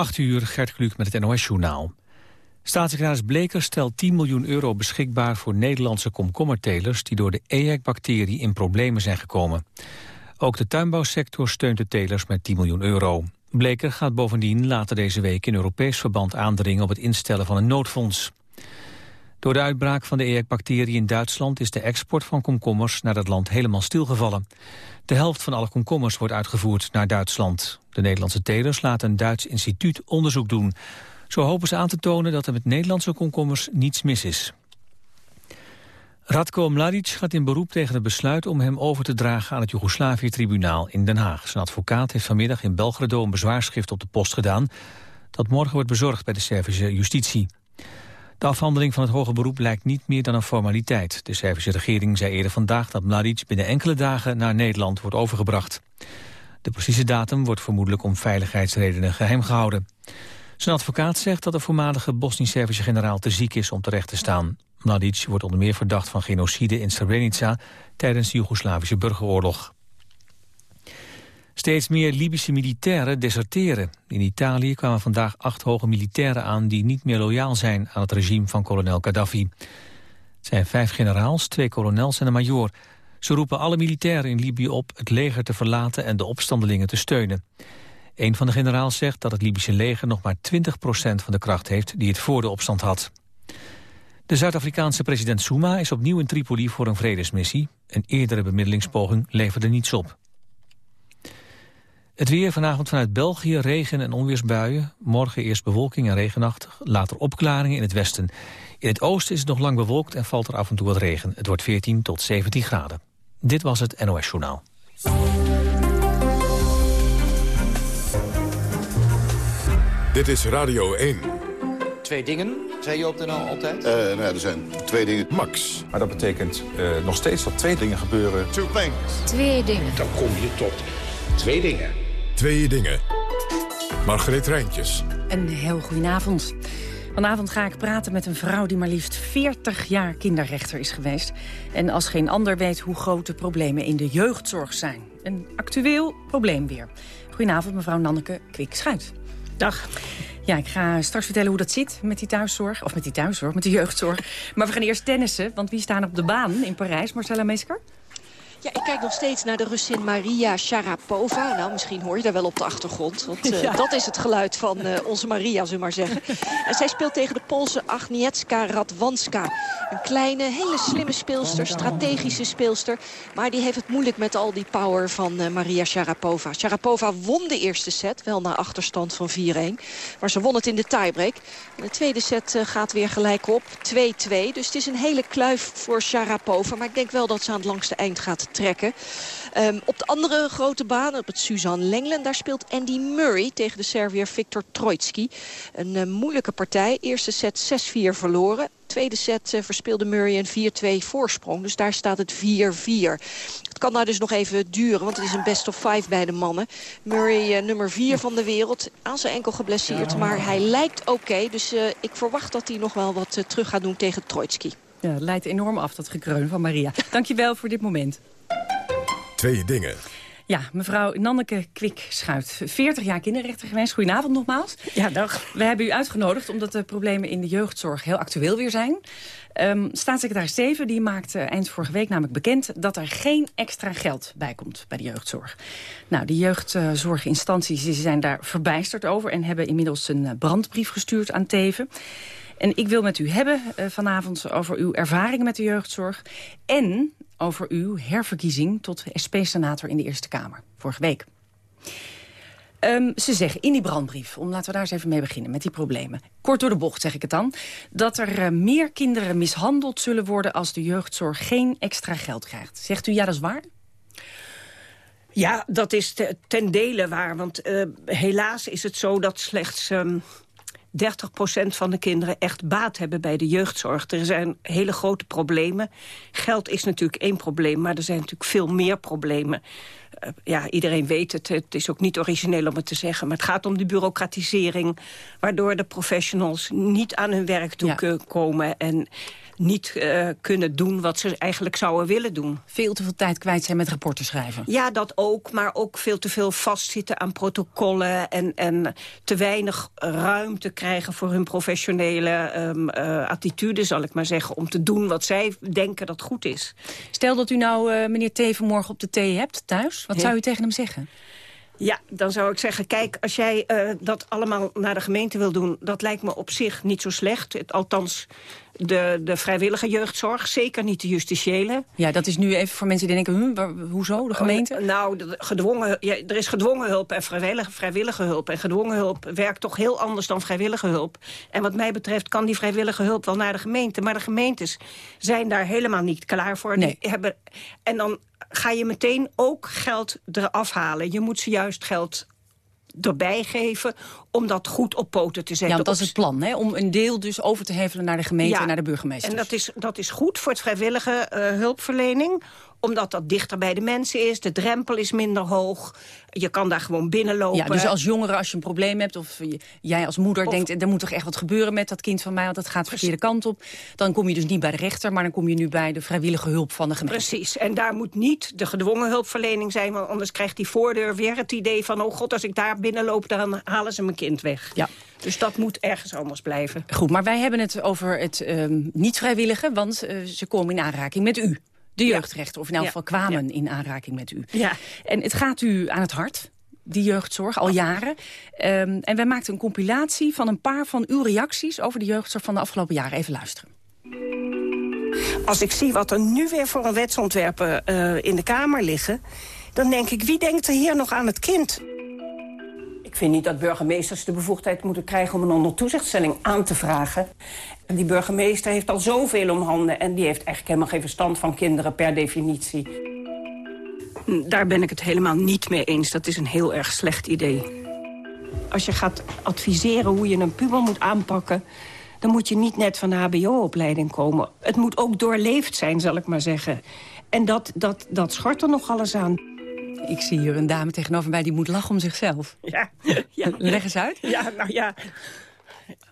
8 uur, Gert Kluk met het NOS-journaal. Staatssecretaris Bleker stelt 10 miljoen euro beschikbaar voor Nederlandse komkommertelers die door de EHEC-bacterie in problemen zijn gekomen. Ook de tuinbouwsector steunt de telers met 10 miljoen euro. Bleker gaat bovendien later deze week in Europees verband aandringen op het instellen van een noodfonds. Door de uitbraak van de EHEC-bacterie in Duitsland is de export van komkommers naar dat land helemaal stilgevallen. De helft van alle komkommers wordt uitgevoerd naar Duitsland. De Nederlandse telers laten een Duits instituut onderzoek doen. Zo hopen ze aan te tonen dat er met Nederlandse komkommers niets mis is. Radko Mladic gaat in beroep tegen het besluit om hem over te dragen aan het Joegoslavië-tribunaal in Den Haag. Zijn advocaat heeft vanmiddag in Belgrado een bezwaarschrift op de post gedaan dat morgen wordt bezorgd bij de Servische justitie. De afhandeling van het hoge beroep lijkt niet meer dan een formaliteit. De Servische regering zei eerder vandaag dat Mladic binnen enkele dagen naar Nederland wordt overgebracht. De precieze datum wordt vermoedelijk om veiligheidsredenen geheim gehouden. Zijn advocaat zegt dat de voormalige Bosnisch-Servische generaal te ziek is om terecht te staan. Mladic wordt onder meer verdacht van genocide in Srebrenica tijdens de Joegoslavische burgeroorlog. Steeds meer Libische militairen deserteren. In Italië kwamen vandaag acht hoge militairen aan... die niet meer loyaal zijn aan het regime van kolonel Gaddafi. Het zijn vijf generaals, twee kolonels en een majoor. Ze roepen alle militairen in Libië op het leger te verlaten... en de opstandelingen te steunen. Een van de generaals zegt dat het Libische leger nog maar 20% van de kracht heeft... die het voor de opstand had. De Zuid-Afrikaanse president Zuma is opnieuw in Tripoli voor een vredesmissie. Een eerdere bemiddelingspoging leverde niets op. Het weer vanavond vanuit België, regen- en onweersbuien. Morgen eerst bewolking en regenachtig, later opklaringen in het westen. In het oosten is het nog lang bewolkt en valt er af en toe wat regen. Het wordt 14 tot 17 graden. Dit was het NOS Journaal. Dit is Radio 1. Twee dingen, zei je op de nou altijd? Uh, nou ja, er zijn twee dingen. Max. Maar dat betekent uh, nog steeds dat twee dingen gebeuren. Two things. Twee dingen. Dan kom je tot twee dingen. Twee dingen. Margreet Rijntjes. Een heel goedenavond. Vanavond ga ik praten met een vrouw die maar liefst 40 jaar kinderrechter is geweest. En als geen ander weet hoe groot de problemen in de jeugdzorg zijn. Een actueel probleem weer. Goedenavond, mevrouw Nanneke Kwik-Schuit. Dag. Ja, ik ga straks vertellen hoe dat zit met die thuiszorg. Of met die thuiszorg, met de jeugdzorg. Maar we gaan eerst tennissen, want wie staan op de baan in Parijs? Marcella Meesker? Ja, ik kijk nog steeds naar de Russin Maria Sharapova. Nou, misschien hoor je daar wel op de achtergrond. Want uh, dat is het geluid van uh, onze Maria, zullen we maar zeggen. En zij speelt tegen de Poolse Agnieszka Radwanska. Een kleine, hele slimme speelster, strategische speelster. Maar die heeft het moeilijk met al die power van uh, Maria Sharapova. Sharapova won de eerste set, wel na achterstand van 4-1. Maar ze won het in de tiebreak. En de tweede set gaat weer gelijk op, 2-2. Dus het is een hele kluif voor Sharapova. Maar ik denk wel dat ze aan het langste eind gaat trekken. Um, op de andere grote baan, op het Suzanne Lenglen... daar speelt Andy Murray tegen de Serviër Viktor Troitsky. Een uh, moeilijke partij. Eerste set 6-4 verloren. Tweede set uh, verspeelde Murray een 4-2 voorsprong. Dus daar staat het 4-4. Het kan nou dus nog even duren, want het is een best of five bij de mannen. Murray uh, nummer 4 van de wereld, aan zijn enkel geblesseerd. Maar hij lijkt oké, okay, dus ik verwacht dat hij nog wel wat terug gaat doen tegen Troitsky. Ja, het leidt enorm af, dat gekreun van Maria. Dankjewel voor dit moment. Twee dingen. Ja, mevrouw Nanneke Kwik-Schuit, 40 jaar kinderrechter geweest. Goedenavond nogmaals. Ja, dag. We hebben u uitgenodigd omdat de problemen in de jeugdzorg heel actueel weer zijn. Um, staatssecretaris Steven die maakte eind vorige week namelijk bekend... dat er geen extra geld bij komt bij de jeugdzorg. Nou, de jeugdzorginstanties die zijn daar verbijsterd over... en hebben inmiddels een brandbrief gestuurd aan Teven. En ik wil met u hebben uh, vanavond over uw ervaringen met de jeugdzorg... en over uw herverkiezing tot SP-senator in de Eerste Kamer, vorige week. Um, ze zeggen in die brandbrief, om laten we daar eens even mee beginnen... met die problemen, kort door de bocht zeg ik het dan... dat er uh, meer kinderen mishandeld zullen worden... als de jeugdzorg geen extra geld krijgt. Zegt u ja, dat is waar? Ja, dat is te, ten dele waar. Want uh, helaas is het zo dat slechts... Um 30% van de kinderen echt baat hebben bij de jeugdzorg. Er zijn hele grote problemen. Geld is natuurlijk één probleem, maar er zijn natuurlijk veel meer problemen. Uh, ja, iedereen weet het, het is ook niet origineel om het te zeggen... maar het gaat om de bureaucratisering... waardoor de professionals niet aan hun werk toe ja. komen... en niet uh, kunnen doen wat ze eigenlijk zouden willen doen. Veel te veel tijd kwijt zijn met rapporten schrijven. Ja, dat ook, maar ook veel te veel vastzitten aan protocollen... en, en te weinig ruimte krijgen voor hun professionele um, uh, attitude, zal ik maar zeggen... om te doen wat zij denken dat goed is. Stel dat u nou uh, meneer Teven morgen op de thee hebt thuis. Wat zou u tegen hem zeggen? Ja, dan zou ik zeggen, kijk, als jij uh, dat allemaal naar de gemeente wil doen... dat lijkt me op zich niet zo slecht. Het, althans, de, de vrijwillige jeugdzorg, zeker niet de justitiële. Ja, dat is nu even voor mensen die denken, hm, hoezo, de gemeente? Oh, nou, de, gedwongen, ja, er is gedwongen hulp en vrijwillige, vrijwillige hulp. En gedwongen hulp werkt toch heel anders dan vrijwillige hulp. En wat mij betreft kan die vrijwillige hulp wel naar de gemeente. Maar de gemeentes zijn daar helemaal niet klaar voor. Nee. Die hebben, en dan ga je meteen ook geld eraf halen. Je moet ze juist geld erbij geven om dat goed op poten te zetten. Ja, want dat is het plan, hè? om een deel dus over te hevelen naar de gemeente Ja, en naar de burgemeester. En dat is, dat is goed voor het vrijwillige eh, hulpverlening omdat dat dichter bij de mensen is. De drempel is minder hoog. Je kan daar gewoon binnenlopen. Ja, dus als jongere, als je een probleem hebt... of jij als moeder Of- denkt, er moet toch echt wat gebeuren met dat kind van mij... want dat gaat de verkeerde kant op. Dan kom je dus niet bij de rechter... maar dan kom je nu bij de vrijwillige hulp van de gemeente. Precies, en daar moet niet de gedwongen hulpverlening zijn... want anders krijgt die voordeur weer het idee van... oh god, als ik daar binnenloop, dan halen ze mijn kind weg. Ja. Dus dat moet ergens anders blijven. Goed, maar wij hebben het over het ehm, niet-vrijwillige... want eh, ze komen in aanraking met u. De jeugdrechter, of in elk Ja. geval kwamen in aanraking met u. Ja. En het gaat u aan het hart, die jeugdzorg, al jaren. Ehm, en wij maakten een compilatie van een paar van uw reacties... over de jeugdzorg van de afgelopen jaren. Even luisteren. Als ik zie wat er nu weer voor een wetsontwerpen eh, in de Kamer liggen... dan denk ik, wie denkt er hier nog aan het kind? Ik vind niet dat burgemeesters de bevoegdheid moeten krijgen... om een onder toezichtstelling aan te vragen. En die burgemeester heeft al zoveel om handen... en die heeft eigenlijk helemaal geen verstand van kinderen per definitie. Daar ben ik het helemaal niet mee eens. Dat is een heel erg slecht idee. Als je gaat adviseren hoe je een puber moet aanpakken... dan moet je niet net van de hbo-opleiding komen. Het moet ook doorleefd zijn, zal ik maar zeggen. En dat, dat, dat schort er nogal eens aan. Ik zie hier een dame tegenover mij die moet lachen om zichzelf. Ja, ja. Leg eens uit. Ja, nou ja.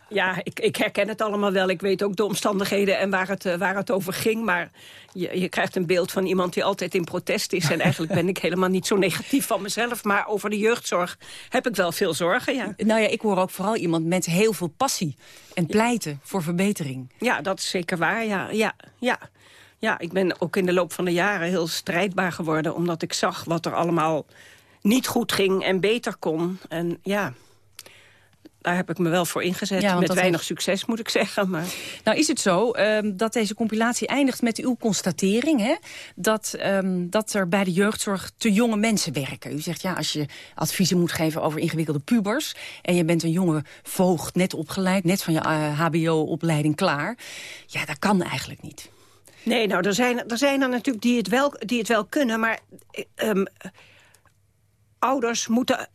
Ja, ik, ik herken het allemaal wel. Ik weet ook de omstandigheden en waar het, eh, waar het over ging. Maar je, je krijgt een beeld van iemand die altijd in protest is. En eigenlijk ben ik helemaal niet zo negatief van mezelf. Maar over de jeugdzorg heb ik wel veel zorgen, ja. Nou ja, ik hoor ook vooral iemand met heel veel passie en pleiten voor verbetering. Ja, dat is zeker waar, ja. ja, ja. Ja, ik ben ook in de loop van de jaren heel strijdbaar geworden... omdat ik zag wat er allemaal niet goed ging en beter kon. En ja, daar heb ik me wel voor ingezet. Ja, Met weinig heeft- succes, moet ik zeggen. Maar Nou is het zo ehm, dat deze compilatie eindigt met uw constatering... Hè, dat, ehm, dat er bij de jeugdzorg te jonge mensen werken. U zegt ja, als je adviezen moet geven over ingewikkelde pubers... en je bent een jonge voogd, net opgeleid, net van je eh, hbo-opleiding klaar... ja, dat kan eigenlijk niet. Nee, nou, er zijn er, zijn er natuurlijk die het wel, die het wel kunnen, maar eh, ehm, ouders moeten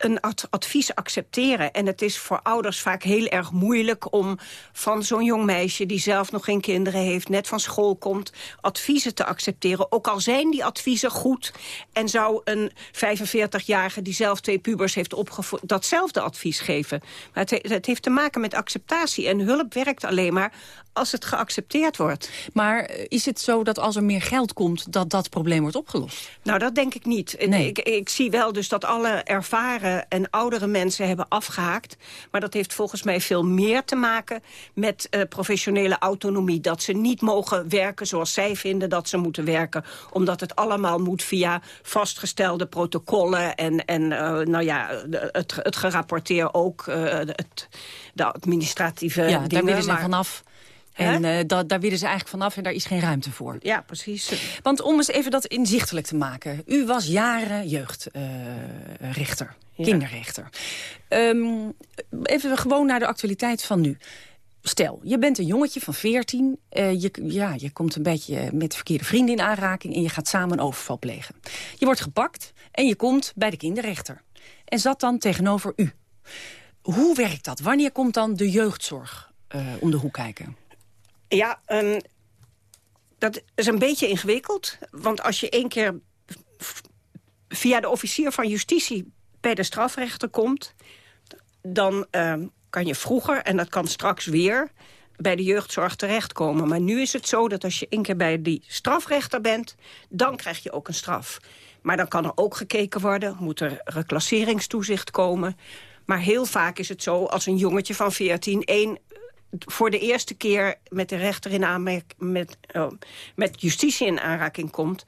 een ad- advies accepteren. En het is voor ouders vaak heel erg moeilijk om van zo'n jong meisje... die zelf nog geen kinderen heeft, net van school komt... adviezen te accepteren. Ook al zijn die adviezen goed... en zou een 45-jarige die zelf twee pubers heeft opgevoed... datzelfde advies geven. Maar het, he- het heeft te maken met acceptatie. En hulp werkt alleen maar als het geaccepteerd wordt. Maar eh, is het zo dat als er meer geld komt... dat dat probleem wordt opgelost? Nou, dat denk ik niet. Nee. Ik, ik zie wel dus dat alle ervaren en oudere mensen hebben afgehaakt. Maar dat heeft volgens mij veel meer te maken met eh, professionele autonomie. Dat ze niet mogen werken zoals zij vinden dat ze moeten werken. Omdat het allemaal moet via vastgestelde protocollen. En, en eh, nou ja, het, het gerapporteer ook. het, de administratieve ja, dingen. daar willen ze maar- vanaf. En eh, da- daar willen ze eigenlijk vanaf en daar is geen ruimte voor. Ja, precies. Want om eens even dat inzichtelijk te maken. U was jaren jeugdrechter, Ja. kinderrechter. Ehm, even gewoon naar de actualiteit van nu. Stel, je bent een jongetje van 14. eh, je, ja, je komt een beetje met verkeerde vrienden in aanraking... en je gaat samen een overval plegen. Je wordt gepakt en je komt bij de kinderrechter. En zat dan tegenover u. Hoe werkt dat? Wanneer komt dan de jeugdzorg eh, om de hoek kijken? Ja, ehm, dat is een beetje ingewikkeld. Want als je één keer via de officier van justitie bij de strafrechter komt... dan ehm, kan je vroeger, en dat kan straks weer... bij de jeugdzorg terechtkomen. Maar nu is het zo dat als je één keer bij die strafrechter bent... dan krijg je ook een straf. Maar dan kan er ook gekeken worden, moet er reclasseringstoezicht komen. Maar heel vaak is het zo, als een jongetje van 14... één voor de eerste keer met de rechter in aanmerking... met, oh, met justitie in aanraking komt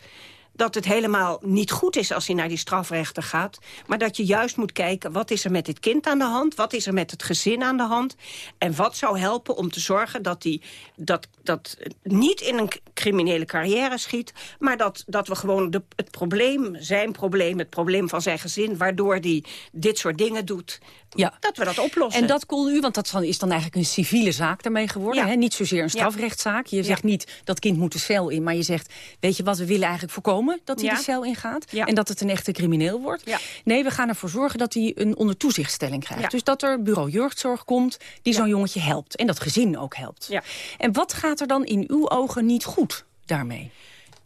dat het helemaal niet goed is als hij naar die strafrechter gaat. Maar dat je juist moet kijken, wat is er met dit kind aan de hand? Wat is er met het gezin aan de hand? En wat zou helpen om te zorgen dat hij dat, dat niet in een criminele carrière schiet... maar dat, dat we gewoon de, het probleem, zijn probleem, het probleem van zijn gezin... waardoor hij dit soort dingen doet, ja. dat we dat oplossen. En dat kon u, want dat is dan eigenlijk een civiele zaak daarmee geworden. Hè? Niet zozeer een strafrechtszaak. Je zegt niet dat kind moet de cel in, maar je zegt... weet je wat, we willen eigenlijk voorkomen dat hij de cel ingaat... en dat het een echte crimineel wordt. Nee, we gaan ervoor zorgen dat hij een ondertoezichtstelling krijgt. Dus dat er bureau jeugdzorg komt die zo'n jongetje helpt. En dat gezin ook helpt. En wat gaat er dan in uw ogen niet goed daarmee?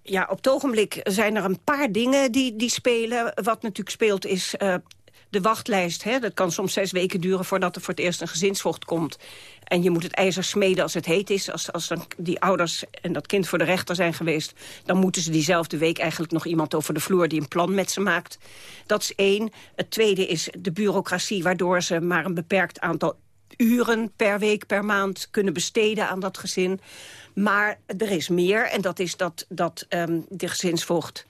Ja, op het ogenblik zijn er een paar dingen die, die spelen. Wat natuurlijk speelt is uh, de wachtlijst. Hè, dat kan soms zes weken duren voordat er voor het eerst een gezinsvocht komt. En je moet het ijzer smeden als het heet is. Als, als dan die ouders en dat kind voor de rechter zijn geweest... dan moeten ze diezelfde week eigenlijk nog iemand over de vloer... die een plan met ze maakt. Dat is één. Het tweede is de bureaucratie... waardoor ze maar een beperkt aantal uren per week, per maand kunnen besteden aan dat gezin. Maar er is meer en dat is dat, dat um, de gezinsvoogd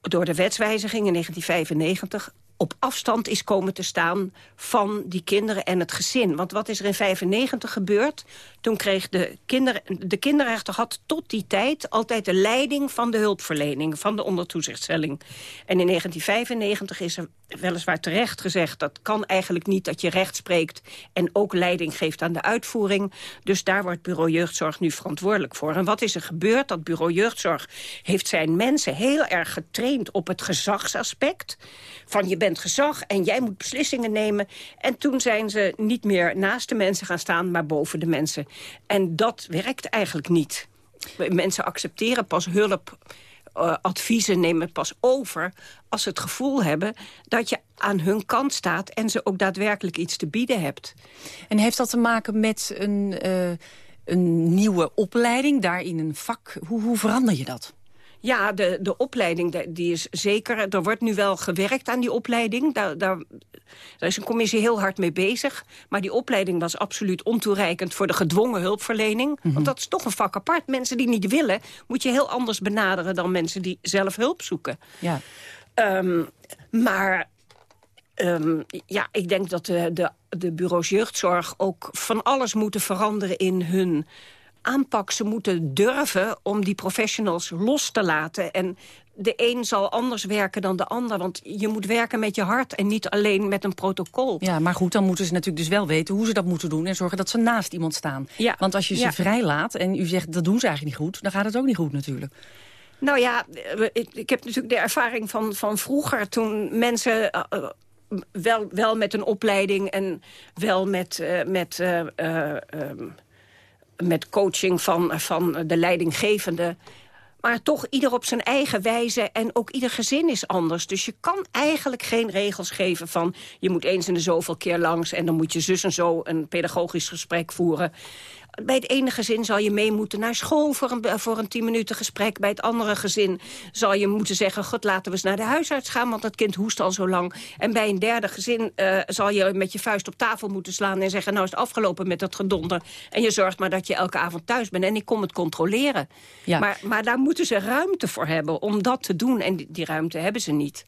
door de wetswijziging in 1995 op afstand is komen te staan van die kinderen en het gezin. Want wat is er in 95 gebeurd? Toen kreeg de, kinder, de kinderrechter had tot die tijd altijd de leiding van de hulpverlening, van de ondertoezichtstelling. En in 1995 is er weliswaar terecht gezegd... dat kan eigenlijk niet dat je recht spreekt... en ook leiding geeft aan de uitvoering. Dus daar wordt bureau jeugdzorg nu verantwoordelijk voor. En wat is er gebeurd? Dat bureau jeugdzorg heeft zijn mensen heel erg getraind... op het gezagsaspect. Van je bent gezag en jij moet beslissingen nemen. En toen zijn ze niet meer naast de mensen gaan staan... maar boven de mensen. En dat werkt eigenlijk niet. Mensen accepteren pas hulp uh, adviezen nemen pas over als ze het gevoel hebben dat je aan hun kant staat... en ze ook daadwerkelijk iets te bieden hebt. En heeft dat te maken met een, uh, een nieuwe opleiding, daarin een vak? Hoe, hoe verander je dat? Ja, de, de opleiding die is zeker... Er wordt nu wel gewerkt aan die opleiding. Daar, daar, daar, is een commissie heel hard mee bezig. Maar die opleiding was absoluut ontoereikend... voor de gedwongen hulpverlening. Want mhm. dat is toch een vak apart. Mensen die niet willen, moet je heel anders benaderen... dan mensen die zelf hulp zoeken. Ja. Um, maar um, ja, ik denk dat de, de, de bureaus jeugdzorg ook van alles moeten veranderen in hun aanpak. Ze moeten durven om die professionals los te laten. En de een zal anders werken dan de ander. Want je moet werken met je hart en niet alleen met een protocol. Ja, maar goed, dan moeten ze natuurlijk dus wel weten hoe ze dat moeten doen... en zorgen dat ze naast iemand staan. Ja. Want als je ze ja. vrijlaat en u zegt dat doen ze eigenlijk niet goed... dan gaat het ook niet goed natuurlijk. Nou ja, ik, heb natuurlijk de ervaring van, van vroeger... toen mensen uh, wel, wel met een opleiding en wel met... Uh, met uh, met coaching van, van de leidinggevende. Maar toch ieder op zijn eigen wijze en ook ieder gezin is anders. Dus je kan eigenlijk geen regels geven van... je moet eens in de zoveel keer langs... en dan moet je zus en zo een pedagogisch gesprek voeren bij het ene gezin zal je mee moeten naar school voor een, voor een tien minuten gesprek. Bij het andere gezin zal je moeten zeggen... God, laten we eens naar de huisarts gaan, want dat kind hoest al zo lang. En bij een derde gezin uh, zal je met je vuist op tafel moeten slaan... en zeggen, nou is het afgelopen met dat gedonder. En je zorgt maar dat je elke avond thuis bent. En ik kom het controleren. Ja. Maar, maar daar moeten ze ruimte voor hebben om dat te doen. En die, die ruimte hebben ze niet.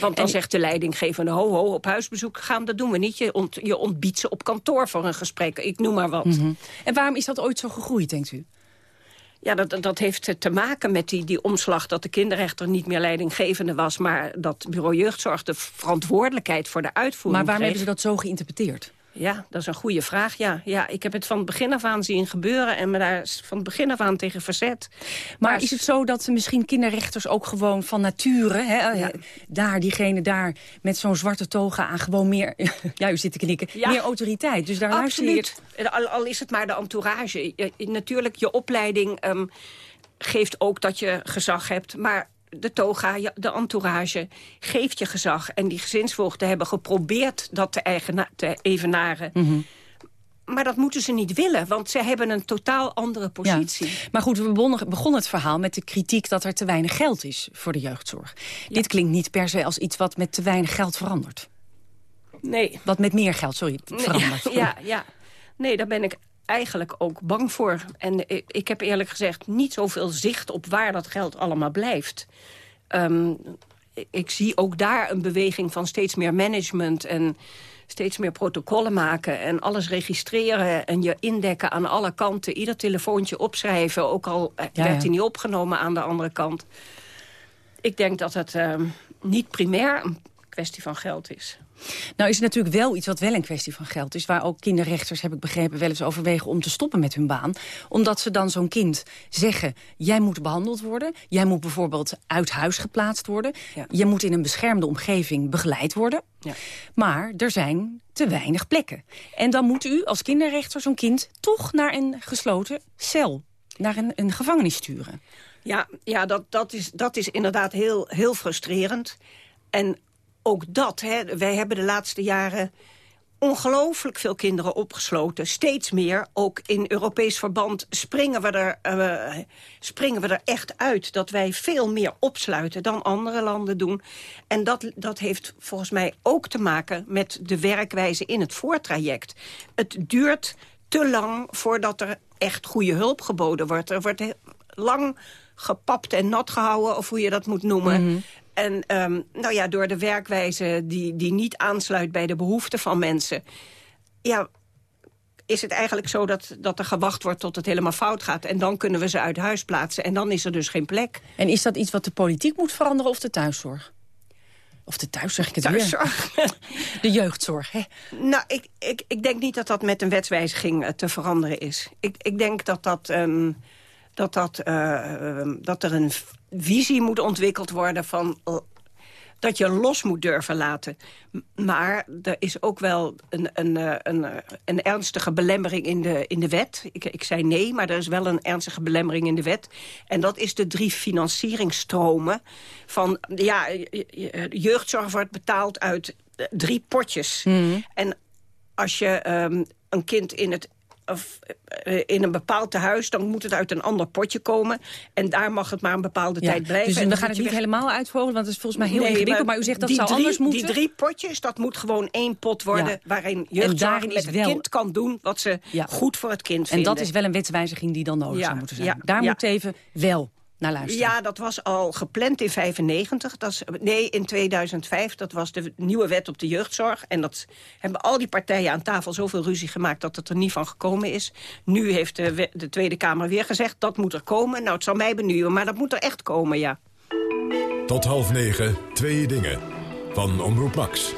Want dan zegt de leidinggevende, ho, ho, op huisbezoek gaan, dat doen we niet. Je, ont, je ontbiedt ze op kantoor voor een gesprek, ik noem maar wat. Mm -hmm. En waarom is dat ooit zo gegroeid, denkt u? Ja, dat, dat heeft te maken met die, die omslag dat de kinderrechter niet meer leidinggevende was... maar dat bureau jeugdzorg de verantwoordelijkheid voor de uitvoering Maar waarom kreeg. hebben ze dat zo geïnterpreteerd? Ja, dat is een goede vraag. Ja, ja, ik heb het van het begin af aan zien gebeuren... en me daar van het begin af aan tegen verzet. Maar, maar is het zo dat misschien kinderrechters ook gewoon van nature... Hè, ja. daar, diegene daar met zo'n zwarte toga aan gewoon meer... ja, u zit te knikken, ja. meer autoriteit. Dus daar Absoluut. Je... Al, al, is het maar de entourage. Je, natuurlijk, je opleiding um, geeft ook dat je gezag hebt... maar de toga, de entourage, geeft je gezag. En die gezinsvoogden hebben geprobeerd dat te, eigena te evenaren. Mm -hmm. maar dat moeten ze niet willen, want ze hebben een totaal andere positie. Maar goed, we begonnen, het verhaal met de kritiek dat er te weinig geld is voor de jeugdzorg. Dit klinkt niet per se als iets wat met te weinig geld verandert. Nee. Wat met meer geld, sorry, verandert. Ja, ja, ja. Nee, daar ben ik eigenlijk ook bang voor. En ik, heb eerlijk gezegd niet zoveel zicht op waar dat geld allemaal blijft. Ehm, ik zie ook daar een beweging van steeds meer management... en steeds meer protocollen maken en alles registreren... en je indekken aan alle kanten, ieder telefoontje opschrijven... ook al eh, werd hij niet opgenomen aan de andere kant. Ik denk dat het uh, niet primair een kwestie van geld is. Nou is het natuurlijk wel iets wat wel een kwestie van geld is... waar ook kinderrechters, heb ik begrepen, wel eens overwegen om te stoppen met hun baan. Omdat ze dan zo'n kind zeggen, jij moet behandeld worden. Jij moet bijvoorbeeld uit huis geplaatst worden. Ja. Je moet in een beschermde omgeving begeleid worden. Ja. Maar er zijn te weinig plekken. En dan moet u als kinderrechter zo'n kind toch naar een gesloten cel, naar een, een gevangenis sturen. Ja, ja dat, dat, is, dat is inderdaad heel, heel frustrerend. En ook dat, hè, wij hebben de laatste jaren ongelooflijk veel kinderen opgesloten. Steeds meer. Ook in Europees verband springen we, er, uh, springen we er echt uit... dat wij veel meer opsluiten dan andere landen doen. En dat, dat heeft volgens mij ook te maken met de werkwijze in het voortraject. Het duurt te lang voordat er echt goede hulp geboden wordt. Er wordt lang gepapt en nat gehouden, of hoe je dat moet noemen. Mhm. En um, nou ja, door de werkwijze die, die niet aansluit bij de behoeften van mensen... ja, is het eigenlijk zo dat, dat er gewacht wordt tot het helemaal fout gaat. En dan kunnen we ze uit huis plaatsen. En dan is er dus geen plek. En is dat iets wat de politiek moet veranderen of de thuiszorg? Of de thuiszorg, ik het thuiszorg. De jeugdzorg, hè? Nou, ik, ik, ik denk niet dat dat met een wetswijziging uh, te veranderen is. Ik, ik denk dat dat... Um, dat, dat, uh, dat er een visie moet ontwikkeld worden van dat je los moet durven laten. Maar er is ook wel een, een, eh, een, eh, een ernstige belemmering in de, in de wet. Ik, ik zei nee, maar er is wel een ernstige belemmering in de wet. En dat is de drie financieringstromen. Van, ja, jeugdzorg wordt betaald uit drie potjes. Mhm. En als je um, een kind in het of eh, in een bepaald tehuis, dan moet het uit een ander potje komen. En daar mag het maar een bepaalde tijd blijven. Dus we gaan het niet helemaal uitvogelen, want het is volgens mij heel nee, ingewikkeld. Maar, u zegt dat zou drie, anders moeten? Die drie potjes, dat moet gewoon één pot worden... waarin jeugdzorg met het wel... kind kan doen wat ze goed voor het kind vinden. En dat is wel een wetswijziging die dan nodig zou moeten zijn. Daar moet even wel ja, dat was al gepland in 95. Dat is, nee, in 2005. Dat was de nieuwe wet op de jeugdzorg. En dat hebben al die partijen aan tafel zoveel ruzie gemaakt... dat het er niet van gekomen is. Nu heeft de, de Tweede Kamer weer gezegd... dat moet er komen. Nou, het zal mij benieuwen, maar dat moet er echt komen, ja. Tot half negen, twee dingen. Van Omroep Max.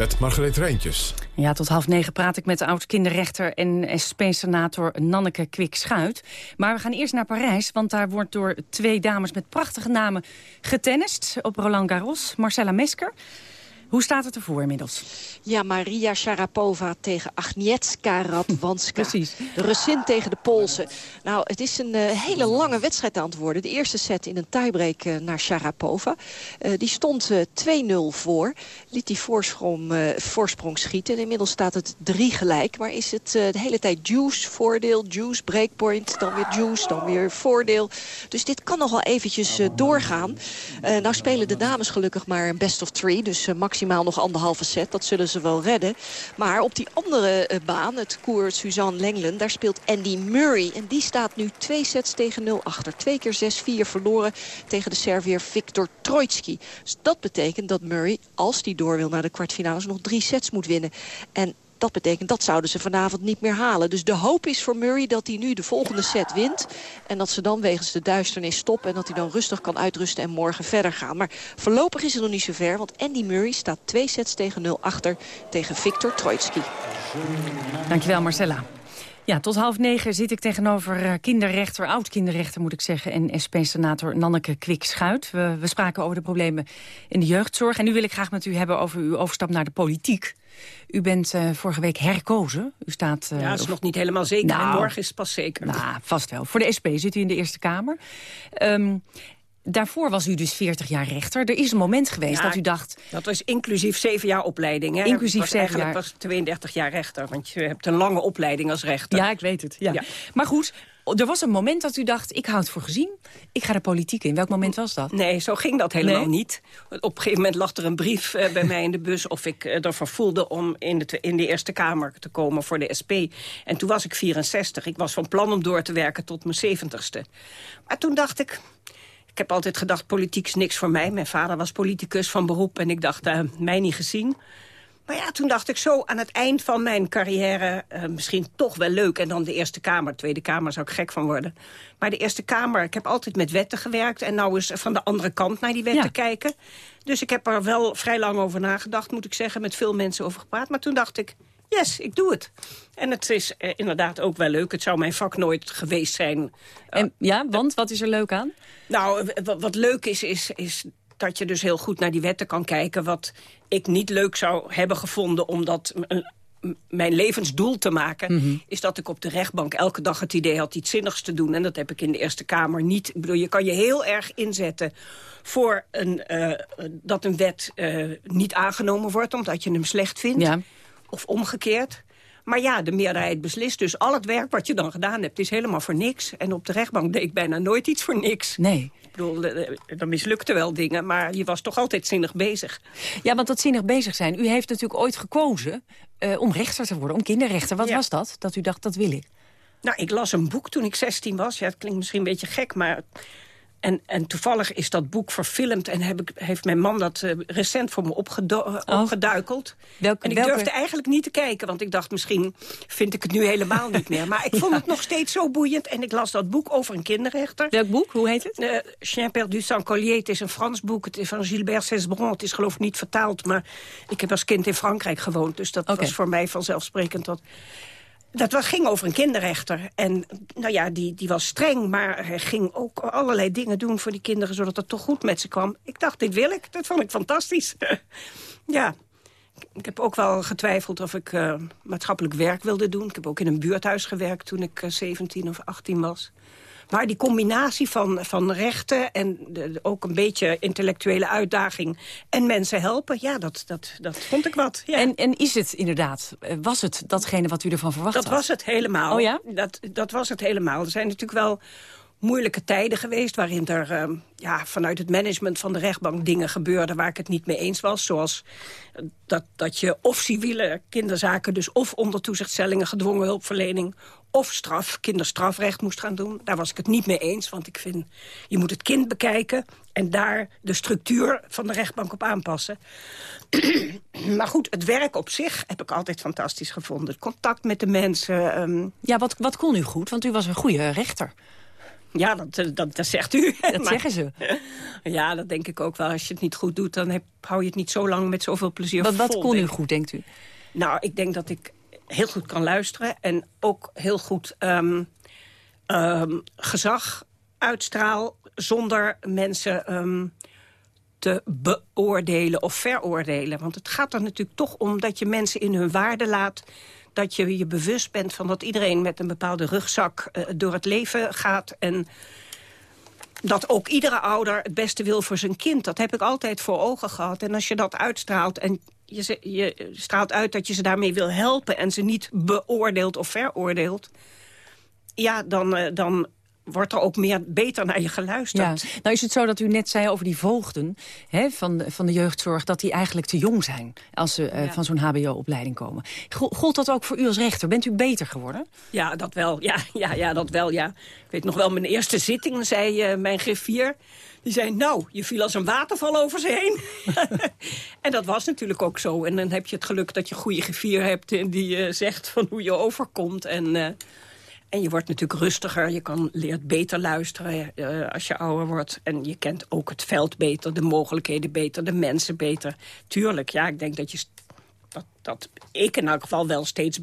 Met Margreet Rijntjes. Ja, tot half negen praat ik met de oud-kinderrechter en SP-senator Nanneke Kwik-Schuit. Maar we gaan eerst naar Parijs, want daar wordt door twee dames met prachtige namen getennist op Roland Garros. Marcella Mesker hoe staat het ervoor inmiddels? Ja, Maria Sharapova tegen Agnieszka Radwanska. Precies. De Russin tegen de Poolse. Nou, het is een uh, hele lange wedstrijd aan het worden. De eerste set in een tiebreak uh, naar Sharapova. Uh, die stond 2-0 voor. Liet die voorsprong, voorsprong schieten. En inmiddels staat het 3 gelijk. Maar is het de hele tijd juice, voordeel, juice, breakpoint. Dan weer juice, dan weer voordeel. Dus dit kan nog wel eventjes doorgaan. nou spelen de dames gelukkig maar een best of three. Dus maximaal maximaal nog anderhalve set. Dat zullen ze wel redden. Maar op die andere uh, baan, het koers Suzanne Lenglen... daar speelt Andy Murray. En die staat nu twee sets tegen 0 achter. Twee keer 6-4 verloren tegen de Servier Viktor Troitsky. Dus dat betekent dat Murray, als hij door wil naar de kwartfinales... nog drie sets moet winnen. En dat betekent dat zouden ze vanavond niet meer halen. Dus de hoop is voor Murray dat hij nu de volgende set wint. En dat ze dan wegens de duisternis stoppen. En dat hij dan rustig kan uitrusten en morgen verder gaan. Maar voorlopig is het nog niet zo ver. Want Andy Murray staat twee sets tegen 0 achter tegen Viktor Troitsky. Dankjewel Marcella. Ja, tot half negen zit ik tegenover uh, kinderrechter, oud-kinderrechter moet ik zeggen... en SP-senator Nanneke Kwik-Schuit. We, spraken over de problemen in de jeugdzorg. En nu wil ik graag met u hebben over uw overstap naar de politiek. U bent uh, vorige week herkozen. U staat... Uh, ja, dat is nog niet helemaal zeker. Nou, en morgen is het pas zeker. Nou, vast wel. Voor de SP zit u in de Eerste Kamer. Um, daarvoor was u dus 40 jaar rechter. Er is een moment geweest Ja, dat u dacht... Dat was inclusief zeven jaar opleiding. Hè? Inclusief was zeven jaar. was 32 jaar rechter. Want je hebt een lange opleiding als rechter. Ja, ik weet het. Ja. Ja. Maar goed, er was een moment dat u dacht... ik hou het voor gezien, ik ga de politiek in. Welk moment was dat? Nee, zo ging dat helemaal Nee? niet. Op een gegeven moment lag er een brief eh, bij mij in de bus... of ik eh, ervoor voelde om in de, in de Eerste Kamer te komen voor de SP. En toen was ik 64. Ik was van plan om door te werken tot mijn 70ste. Maar toen dacht ik... Ik heb altijd gedacht, politiek is niks voor mij. Mijn vader was politicus van beroep en ik dacht, eh, mij niet gezien. Maar ja, toen dacht ik zo aan het eind van mijn carrière... eh, misschien toch wel leuk. En dan de Eerste Kamer. Tweede Kamer zou ik gek van worden. Maar de Eerste Kamer, ik heb altijd met wetten gewerkt... en nou eens van de andere kant naar die wetten Ja. kijken. Dus ik heb er wel vrij lang over nagedacht, moet ik zeggen. Met veel mensen over gepraat. Maar toen dacht ik, yes, ik doe het. En het is eh, inderdaad ook wel leuk. Het zou mijn vak nooit geweest zijn En, ja, want wat is er leuk aan? nou, wat leuk is, is, is dat je dus heel goed naar die wetten kan kijken. Wat ik niet leuk zou hebben gevonden om dat m- een- m- mijn levensdoel te maken... is dat ik op de rechtbank elke dag het idee had iets zinnigs te doen. En dat heb ik in de Eerste Kamer niet. Ik bedoel, je kan je heel erg inzetten voor een, eh, dat een wet eh, niet aangenomen wordt... omdat je hem slecht vindt. Ja. Of omgekeerd. Maar ja, de meerderheid beslist. Dus al het werk wat je dan gedaan hebt, is helemaal voor niks. En op de rechtbank deed ik bijna nooit iets voor niks. Nee. Bedoel, eh, er mislukten wel dingen, maar je was toch altijd zinnig bezig. Ja, want dat zinnig bezig zijn. U heeft natuurlijk ooit gekozen eh, om rechter te worden, om kinderrechter. Wat Ja. was dat? Dat u dacht, dat wil ik. Nou, ik las een boek toen ik 16 was. Ja, het klinkt misschien een beetje gek, maar... En, en toevallig is dat boek verfilmd en heb ik, heeft mijn man dat eh, recent voor me eh, opgeduikeld. Welke- en ik welke- durfde eigenlijk niet te kijken, want ik dacht misschien vind ik het nu helemaal niet meer. Maar ik vond het nog steeds zo boeiend en ik las dat boek over een kinderrechter. Welk boek? Hoe heet het? Eh, Chien perdu sans collier, het is een Frans boek. Het is van Gilbert Cesbron. Het is geloof ik niet vertaald. Maar ik heb als kind in Frankrijk gewoond. Dus dat was voor mij vanzelfsprekend. Dat, dat was, ging over een kinderrechter. En nou ja, die, die was streng. Maar hij ging ook allerlei dingen doen voor die kinderen... zodat het toch goed met ze kwam. Ik dacht, dit wil ik. Dat vond ik fantastisch. ja. Ik heb ook wel getwijfeld of ik eh, maatschappelijk werk wilde doen. Ik heb ook in een buurthuis gewerkt toen ik eh, 17 of 18 was. Maar die combinatie van, van rechten en de, ook een beetje intellectuele uitdaging... en mensen helpen, ja, dat, dat, dat vond ik wat. Ja. En, en is het inderdaad, eh, was het datgene wat u ervan verwacht dat had? was het helemaal. Oh ja? Dat, dat was het helemaal. Er zijn natuurlijk wel moeilijke tijden geweest... waarin er eh, ja, vanuit het management van de rechtbank dingen gebeurden... waar ik het niet mee eens was. Zoals eh, dat, dat je of civiele kinderzaken... dus of onder toezichtstellingen gedwongen hulpverlening... of straf, kinderstrafrecht moest gaan doen. Daar was ik het niet mee eens, want ik vind... je moet het kind bekijken en daar de structuur van de rechtbank op aanpassen. maar goed, het werk op zich heb ik altijd fantastisch gevonden. Het contact met de mensen... ehm, Ja, wat, wat kon u goed? Want u was een goede rechter. Ja, dat, eh, dat, dat zegt u. Dat Maar- zeggen ze. Ja, dat denk ik ook wel. Als je het niet goed doet, dan heb, hou je het niet zo lang met zoveel plezier Wat, wat kon u goed, denkt u? Nou, ik denk dat ik heel goed kan luisteren. En ook heel goed ehm, ehm, gezag uitstraal zonder mensen ehm, te beoordelen of veroordelen. Want het gaat er natuurlijk toch om dat je mensen in hun waarde laat... dat je je bewust bent van dat iedereen met een bepaalde rugzak eh, door het leven gaat... en dat ook iedere ouder het beste wil voor zijn kind. Dat heb ik altijd voor ogen gehad. En als je dat uitstraalt en je, je straalt uit dat je ze daarmee wil helpen... en ze niet beoordeelt of veroordeelt... ja, dan, eh, dan wordt er ook meer beter naar je Ja. geluisterd. Nou is het zo dat u net zei over die voogden hè, van, de, van de jeugdzorg... dat die eigenlijk te jong zijn als ze eh, Ja. van zo'n hbo-opleiding komen. Go- Gold dat ook voor u als rechter? Bent u beter geworden? Ja, dat wel. Ja, ja, ja, dat wel, ja. Ik weet nog wel, mijn eerste zitting zei eh, mijn griffier... Die zei, nou, je viel als een waterval over ze heen. en dat was natuurlijk ook zo. En dan heb je het geluk dat je goede griffier hebt... en die eh, zegt van hoe je overkomt. En, eh, en je wordt natuurlijk rustiger. Je kan, leert beter luisteren eh, als je ouder wordt. En je kent ook het veld beter, de mogelijkheden beter... de mensen beter. Tuurlijk, ja, ik denk dat je dat, dat ik in elk geval wel steeds,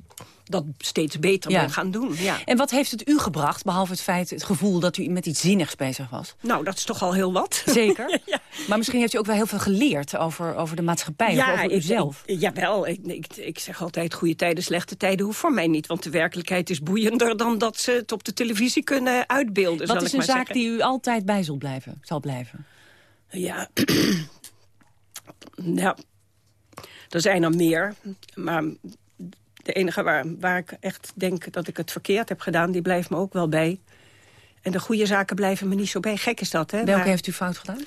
dat steeds beter Ja. gaan doen. Ja. En wat heeft het u gebracht, behalve het feit, het gevoel dat u met iets zinnigs bezig was? Nou, dat is toch al heel wat. Zeker. Maar misschien heeft u ook wel heel veel geleerd over, over de maatschappij of over ik- uzelf. Ik, jawel, ik, ik, ik zeg altijd goede tijden, slechte tijden hoeft voor mij niet. Want de werkelijkheid is boeiender dan dat ze het op de televisie kunnen uitbeelden. Wat is ik een zaak zeggen. die u altijd bij zal blijven? Zal blijven? Ja, ja, er zijn er meer. Maar de enige waar, waar ik echt denk dat ik het verkeerd heb gedaan... die blijft me ook wel bij. En de goede zaken blijven me niet zo bij. Gek is dat, hè? Welke Maar- heeft u fout gedaan?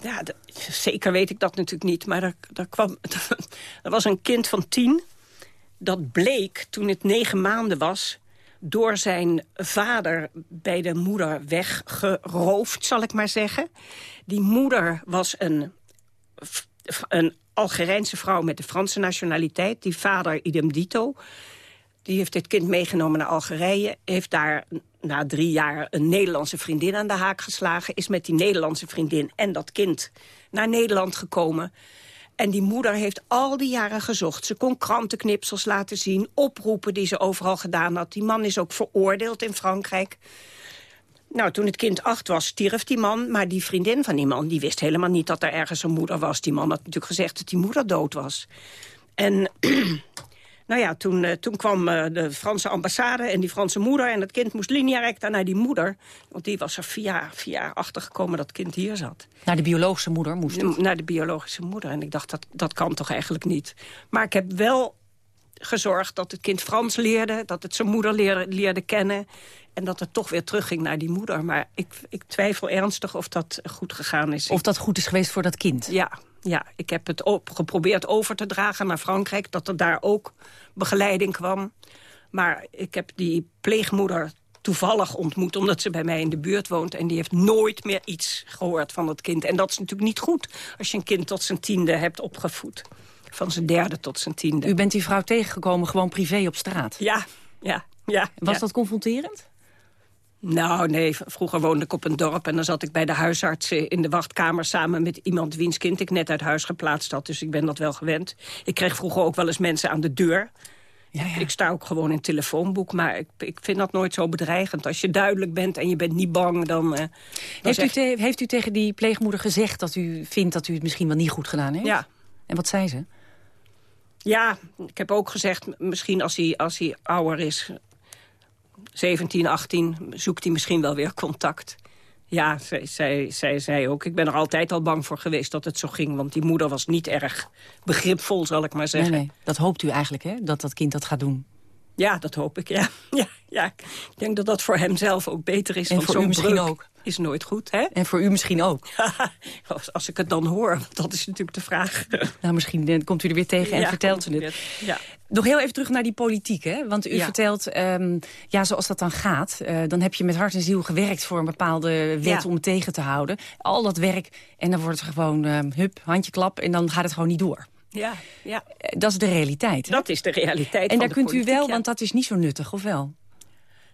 ja, zeker weet ik dat natuurlijk niet. Maar er, er, kwam, er was een kind van tien. Dat bleek toen het negen maanden was... door zijn vader bij de moeder weggeroofd, zal ik maar zeggen. Die moeder was een, een Algerijnse vrouw met de Franse nationaliteit. Die vader idem dito. Die heeft dit kind meegenomen naar Algerije. Heeft daar na drie jaar een Nederlandse vriendin aan de haak geslagen. Is met die Nederlandse vriendin en dat kind naar Nederland gekomen. En die moeder heeft al die jaren gezocht. Ze kon krantenknipsels laten zien, oproepen die ze overal gedaan had. Die man is ook veroordeeld in Frankrijk. Nou, toen het kind acht was, stierf die man. Maar die vriendin van die man, die wist helemaal niet dat er ergens een moeder was. Die man had natuurlijk gezegd dat die moeder dood was. En nou ja, toen, eh, toen kwam eh, de Franse ambassade en die Franse moeder... en het kind moest linea recta naar die moeder. Want die was er vier jaar, vier jaar achter gekomen dat het kind hier zat. Naar de biologische moeder moest het. Naar de biologische moeder. En ik dacht, dat, dat kan toch eigenlijk niet. Maar ik heb wel gezorgd dat het kind Frans leerde... dat het zijn moeder leerde, leerde kennen... en dat het toch weer terugging naar die moeder. Maar ik, ik twijfel ernstig of dat goed gegaan is. Of dat goed is geweest voor dat kind. Ja, ja, ik heb het op, geprobeerd over te dragen naar Frankrijk... dat er daar ook begeleiding kwam. Maar ik heb die pleegmoeder toevallig ontmoet... omdat ze bij mij in de buurt woont... en die heeft nooit meer iets gehoord van het kind. En dat is natuurlijk niet goed als je een kind tot zijn tiende hebt opgevoed. Van zijn derde tot zijn tiende. U bent die vrouw tegengekomen gewoon privé op straat. Ja, ja, ja. Was ja. dat confronterend? Nou, nee, vroeger woonde ik op een dorp... en dan zat ik bij de huisarts eh, in de wachtkamer... samen met iemand wiens kind ik net uit huis geplaatst had. Dus ik ben dat wel gewend. Ik kreeg vroeger ook wel eens mensen aan de deur. Ja, ja. Ik sta ook gewoon in het telefoonboek, maar ik, ik vind dat nooit zo bedreigend. Als je duidelijk bent en je bent niet bang, dan... eh, Heeft, u heeft u tegen die pleegmoeder gezegd dat u vindt dat u het misschien wel niet goed gedaan heeft? Ja. En wat zei ze? Ja, ik heb ook gezegd, misschien als hij, als hij ouder is, 17, 18, zoekt hij misschien wel weer contact. Ja, zij, zij, zij zei ook, ik ben er altijd al bang voor geweest dat het zo ging. Want die moeder was niet erg begripvol, zal ik maar zeggen. nee. Dat hoopt u eigenlijk, hè? Dat dat kind dat gaat doen. Ja, dat hoop ik, ja. ja, ja. Ik denk dat dat voor hem zelf ook beter is. En voor u misschien ook. is nooit goed, hè? En voor u misschien ook. als, als ik het dan hoor, want dat is natuurlijk de vraag. Nou, misschien eh, komt u er weer tegen en Ja, vertelt u het. weer- Ja. Nog heel even terug naar die politiek, hè? Want u Ja. vertelt, ehm, ja, zoals dat dan gaat... eh, dan heb je met hart en ziel gewerkt voor een bepaalde wet om tegen te houden. Al dat werk, en dan wordt het gewoon, ehm, hup, handje klap... en dan gaat het gewoon niet door. Ja, ja, Eh, Dat is de realiteit. hè? dat is de realiteit en daar de kunt u wel, ja. want dat is niet zo nuttig, of wel?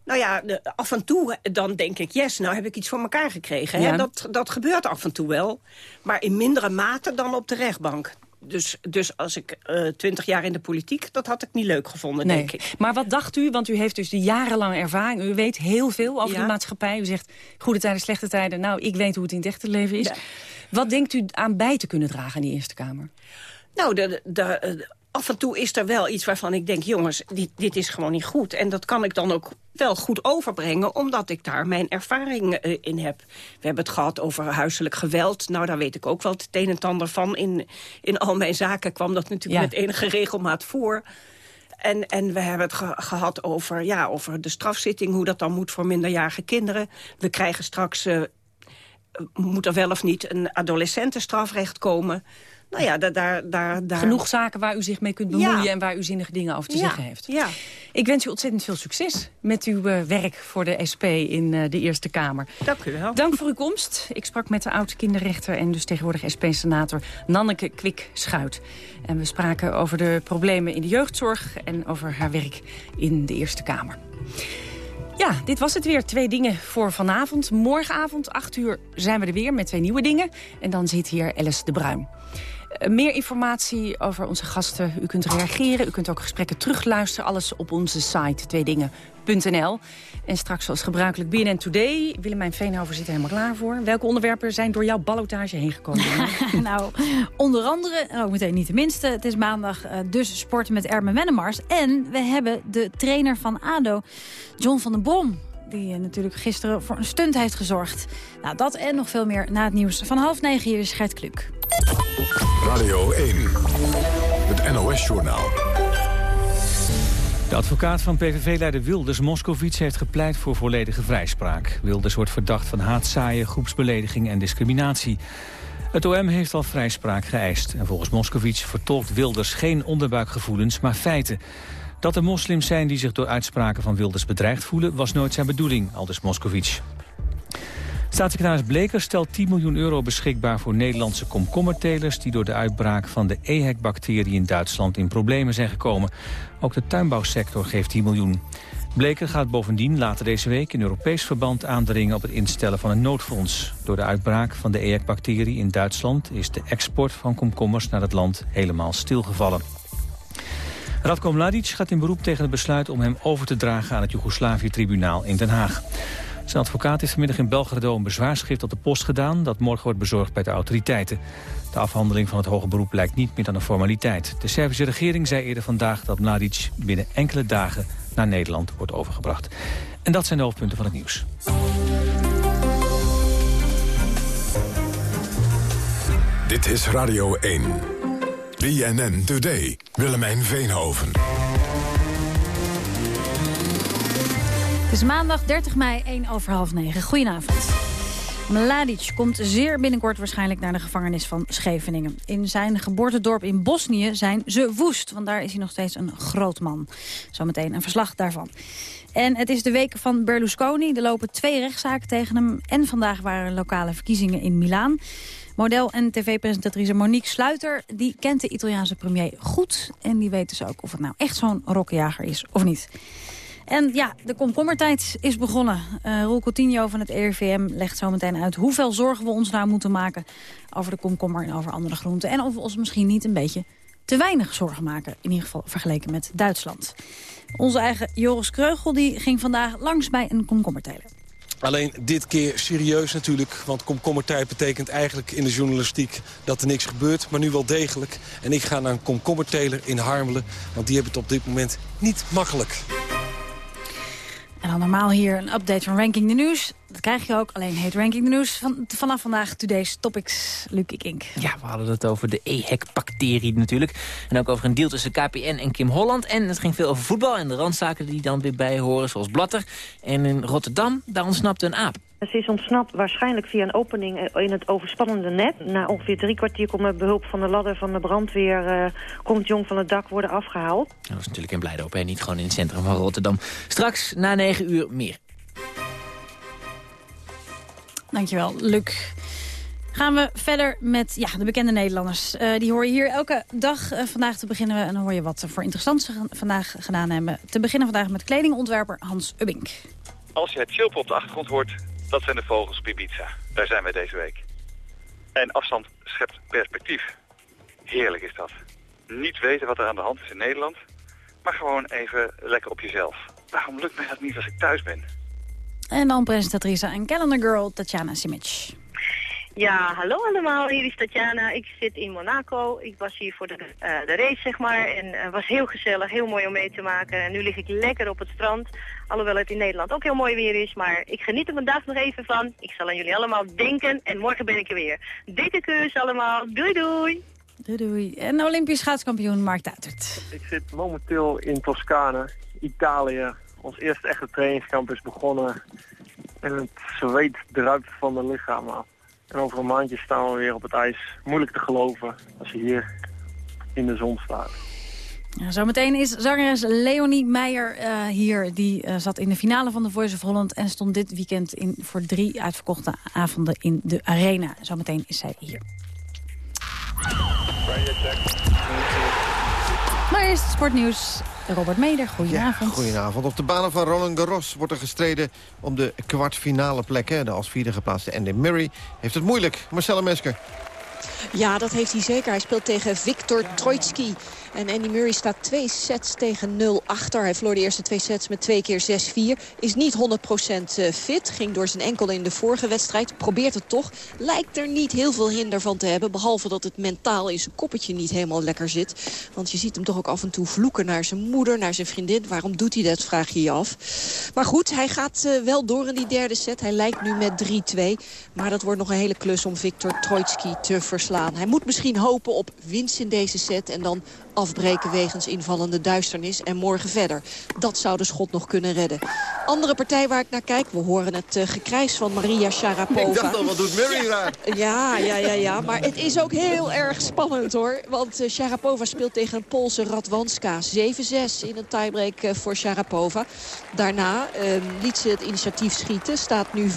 Nou ja, de- af en toe dan denk ik, yes, nou heb ik iets voor elkaar gekregen. Ja. Hè? Dat, dat gebeurt af en toe wel. Maar in mindere mate dan op de rechtbank. Dus, dus als ik twintig jaar in de politiek, dat had ik niet leuk gevonden, Nee. denk ik. Maar wat dacht u? Want u heeft dus die jarenlange ervaring. U weet heel veel over Ja. de maatschappij. U zegt goede tijden, slechte tijden. Nou, ik weet hoe het in het echte leven is. Ja. Wat denkt u aan bij te kunnen dragen in die Eerste Kamer? Nou, de, de, eh, af en toe is er wel iets waarvan ik denk... jongens, dit, dit is gewoon niet goed. En dat kan ik dan ook wel goed overbrengen... omdat ik daar mijn ervaring eh, in heb. We hebben het gehad over huiselijk geweld. Nou, daar weet ik ook wel het een en ander van. In, in al mijn zaken kwam dat natuurlijk Ja. met enige regelmaat voor... En, en we hebben het ge- gehad over, ja, over de strafzitting... hoe dat dan moet voor minderjarige kinderen. We krijgen straks eh, moet er wel of niet een adolescentenstrafrecht komen. Nou ja, daar... daar, daar, daar... Genoeg zaken waar u zich mee kunt bemoeien... Ja. en waar u zinnige dingen over te Ja, zeggen heeft. Ja, Ik wens u ontzettend veel succes met uw eh, werk voor de SP in eh, de Eerste Kamer. dank u wel. Dank voor uw komst. Ik sprak met de oud-kinderrechter en dus tegenwoordig SP-senator Nanneke Kwik-Schuit. En we spraken over de problemen in de jeugdzorg en over haar werk in de Eerste Kamer. Ja, dit was het weer. Twee dingen voor vanavond. Morgenavond, 8 uur, zijn we er weer met twee nieuwe dingen. En dan zit hier Alice de Bruin. Eh, meer informatie over onze gasten. U kunt reageren, u kunt ook gesprekken terugluisteren. Alles op onze site tweedingen.nl. En straks zoals gebruikelijk BNN Today. Willemijn Veenhover zit er helemaal klaar voor. Welke onderwerpen zijn door jouw ballotage heen gekomen? nou, onder andere, ook meteen niet de minste... het is maandag uh, dus sporten met Ermen Wennemars. En we hebben de trainer van ADO, John van den Brom die natuurlijk gisteren voor een stunt heeft gezorgd. Nou, dat en nog veel meer na het nieuws van half negen. Hier is Gert Kluk. Radio 1, het NOS-journaal. De advocaat van PVV-leider Wilders, Moskovits, heeft gepleit voor volledige vrijspraak. Wilders wordt verdacht van haatzaaien, groepsbelediging en discriminatie. Het OM heeft al vrijspraak geëist. En volgens Moskovits vertolkt Wilders geen onderbuikgevoelens, maar feiten. Dat er moslims zijn die zich door uitspraken van Wilders bedreigd voelen... was nooit zijn bedoeling, aldus Moscovici. Staatssecretaris Bleker stelt 10 miljoen euro beschikbaar voor Nederlandse komkommertelers... die door de uitbraak van de EHEC-bacterie in Duitsland in problemen zijn gekomen. Ook de tuinbouwsector geeft 10 miljoen. Bleker gaat bovendien later deze week in Europees verband aandringen op het instellen van een noodfonds. Door de uitbraak van de EHEC-bacterie in Duitsland is de export van komkommers naar het land helemaal stilgevallen. Radko Mladic gaat in beroep tegen het besluit om hem over te dragen aan het Joegoslavië-tribunaal in Den Haag. Zijn advocaat heeft vanmiddag in Belgrado een bezwaarschrift op de post gedaan... dat morgen wordt bezorgd bij de autoriteiten. De afhandeling van het hoge beroep lijkt niet meer dan een formaliteit. De Servische regering zei eerder vandaag dat Mladic binnen enkele dagen naar Nederland wordt overgebracht. En dat zijn de hoofdpunten van het nieuws. Dit is Radio 1. BNN Today. Willemijn Veenhoven. Het is maandag 30 mei, 1 over half 9. Goedenavond. Mladic komt zeer binnenkort waarschijnlijk naar de gevangenis van Scheveningen. In zijn geboortedorp in Bosnië zijn ze woest, want daar is hij nog steeds een groot man. Zometeen een verslag daarvan. En het is de week van Berlusconi. Er lopen twee rechtszaken tegen hem. En vandaag waren lokale verkiezingen in Milaan. Model en tv-presentatrice Monique Sluiter... die kent de Italiaanse premier goed. En die weet dus ook of het nou echt zo'n rokkenjager is of niet. En ja, de komkommertijd is begonnen. Uh, Roel Coutinho van het ERVM legt zo meteen uit... hoeveel zorgen we ons nou moeten maken over de komkommer en over andere groenten. En of we ons misschien niet een beetje te weinig zorgen maken. In ieder geval vergeleken met Duitsland. Onze eigen Joris Kreugel die ging vandaag langs bij een komkommerteler. Alleen dit keer serieus natuurlijk, want komkommertijd betekent eigenlijk in de journalistiek dat er niks gebeurt, maar nu wel degelijk. En ik ga naar een komkommerteler in Harmelen, want die hebben het op dit moment niet makkelijk. En dan normaal hier een update van Ranking the News. Dat krijg je ook, alleen heet Ranking the News. Van, vanaf vandaag Today's Topics, Luc Ink. Ja, we hadden het over de EHEC-bacterie natuurlijk. En ook over een deal tussen KPN en Kim Holland. En het ging veel over voetbal en de randzaken die dan weer bij horen, zoals Blatter. En in Rotterdam, daar ontsnapte een aap. Ze is ontsnapt waarschijnlijk via een opening in het overspannende net. Na ongeveer drie kwartier komt met behulp van de ladder van de brandweer... Uh, komt jong van het dak worden afgehaald. Dat was natuurlijk in Blijdorp, hè? niet gewoon in het centrum van Rotterdam. Straks na negen uur meer. Dankjewel, Luc. Gaan we verder met ja, de bekende Nederlanders. Uh, die hoor je hier elke dag. Uh, vandaag te beginnen we en dan hoor je wat ze voor interessants vandaag gedaan hebben. Te beginnen vandaag met kledingontwerper Hans Ubbink. Als je het chilpen op de achtergrond hoort, dat zijn de vogels op Ibiza. Daar zijn wij deze week. En afstand schept perspectief. Heerlijk is dat. Niet weten wat er aan de hand is in Nederland, maar gewoon even lekker op jezelf. Waarom lukt mij dat niet als ik thuis ben? En dan presentatrice en calendar girl Tatjana Simic. Ja, hallo allemaal. Hier is Tatjana. Ik zit in Monaco. Ik was hier voor de, uh, de race, zeg maar. En het uh, was heel gezellig, heel mooi om mee te maken. En nu lig ik lekker op het strand. Alhoewel het in Nederland ook heel mooi weer is. Maar ik geniet er vandaag nog even van. Ik zal aan jullie allemaal denken. En morgen ben ik er weer. Dikke kus allemaal. Doei doei. Doei doei. En Olympisch schaatskampioen Mark Duitert. Ik zit momenteel in Toscane, Italië. Ons eerste echte trainingskamp is begonnen. En het zweet druipt van de lichaam af. En over een maandje staan we weer op het ijs. Moeilijk te geloven als je hier in de zon staat. Ja, zometeen is zangeres Leonie Meijer uh, hier. Die uh, zat in de finale van de Voice of Holland... en stond dit weekend in voor drie uitverkochte avonden in de arena. Zometeen is zij hier. Eerst sportnieuws. Robert Meder, goedenavond. Goedenavond. Op de banen van Roland Garros wordt er gestreden om de kwartfinale plekken. De als vierde geplaatste Andy Murray heeft het moeilijk. Marcella Mesker. Ja, dat heeft hij zeker. Hij speelt tegen Viktor Troitsky. En Andy Murray staat twee sets tegen 0 achter. Hij verloor de eerste twee sets met twee keer 6-4. Is niet 100% eh, fit. Ging door zijn enkel in de vorige wedstrijd. Probeert het toch. Lijkt er niet heel veel hinder van te hebben. Behalve dat het mentaal in zijn koppetje niet helemaal lekker zit. Want je ziet hem toch ook af en toe vloeken naar zijn moeder, naar zijn vriendin. Waarom doet hij dat, vraag je je af. Maar goed, hij gaat uh, wel door in die derde set. Hij lijkt nu met 3-2. Maar dat wordt nog een hele klus om Viktor Troitsky te verslaan. Hij moet misschien hopen op winst in deze set. En dan afbreken wegens invallende duisternis en morgen verder. Dat zou de schot nog kunnen redden. Andere partij waar ik naar kijk, we horen het uh, gekrijs van Maria Sharapova. Ik dacht al, wat doet Murray daar? Ja, ja, ja, ja, maar het is ook heel erg spannend hoor. Want uh, Sharapova speelt tegen een Poolse Radwanska. 7-6 in een tiebreak uh, voor Sharapova. Daarna ehm, liet ze het initiatief schieten, staat nu 5-4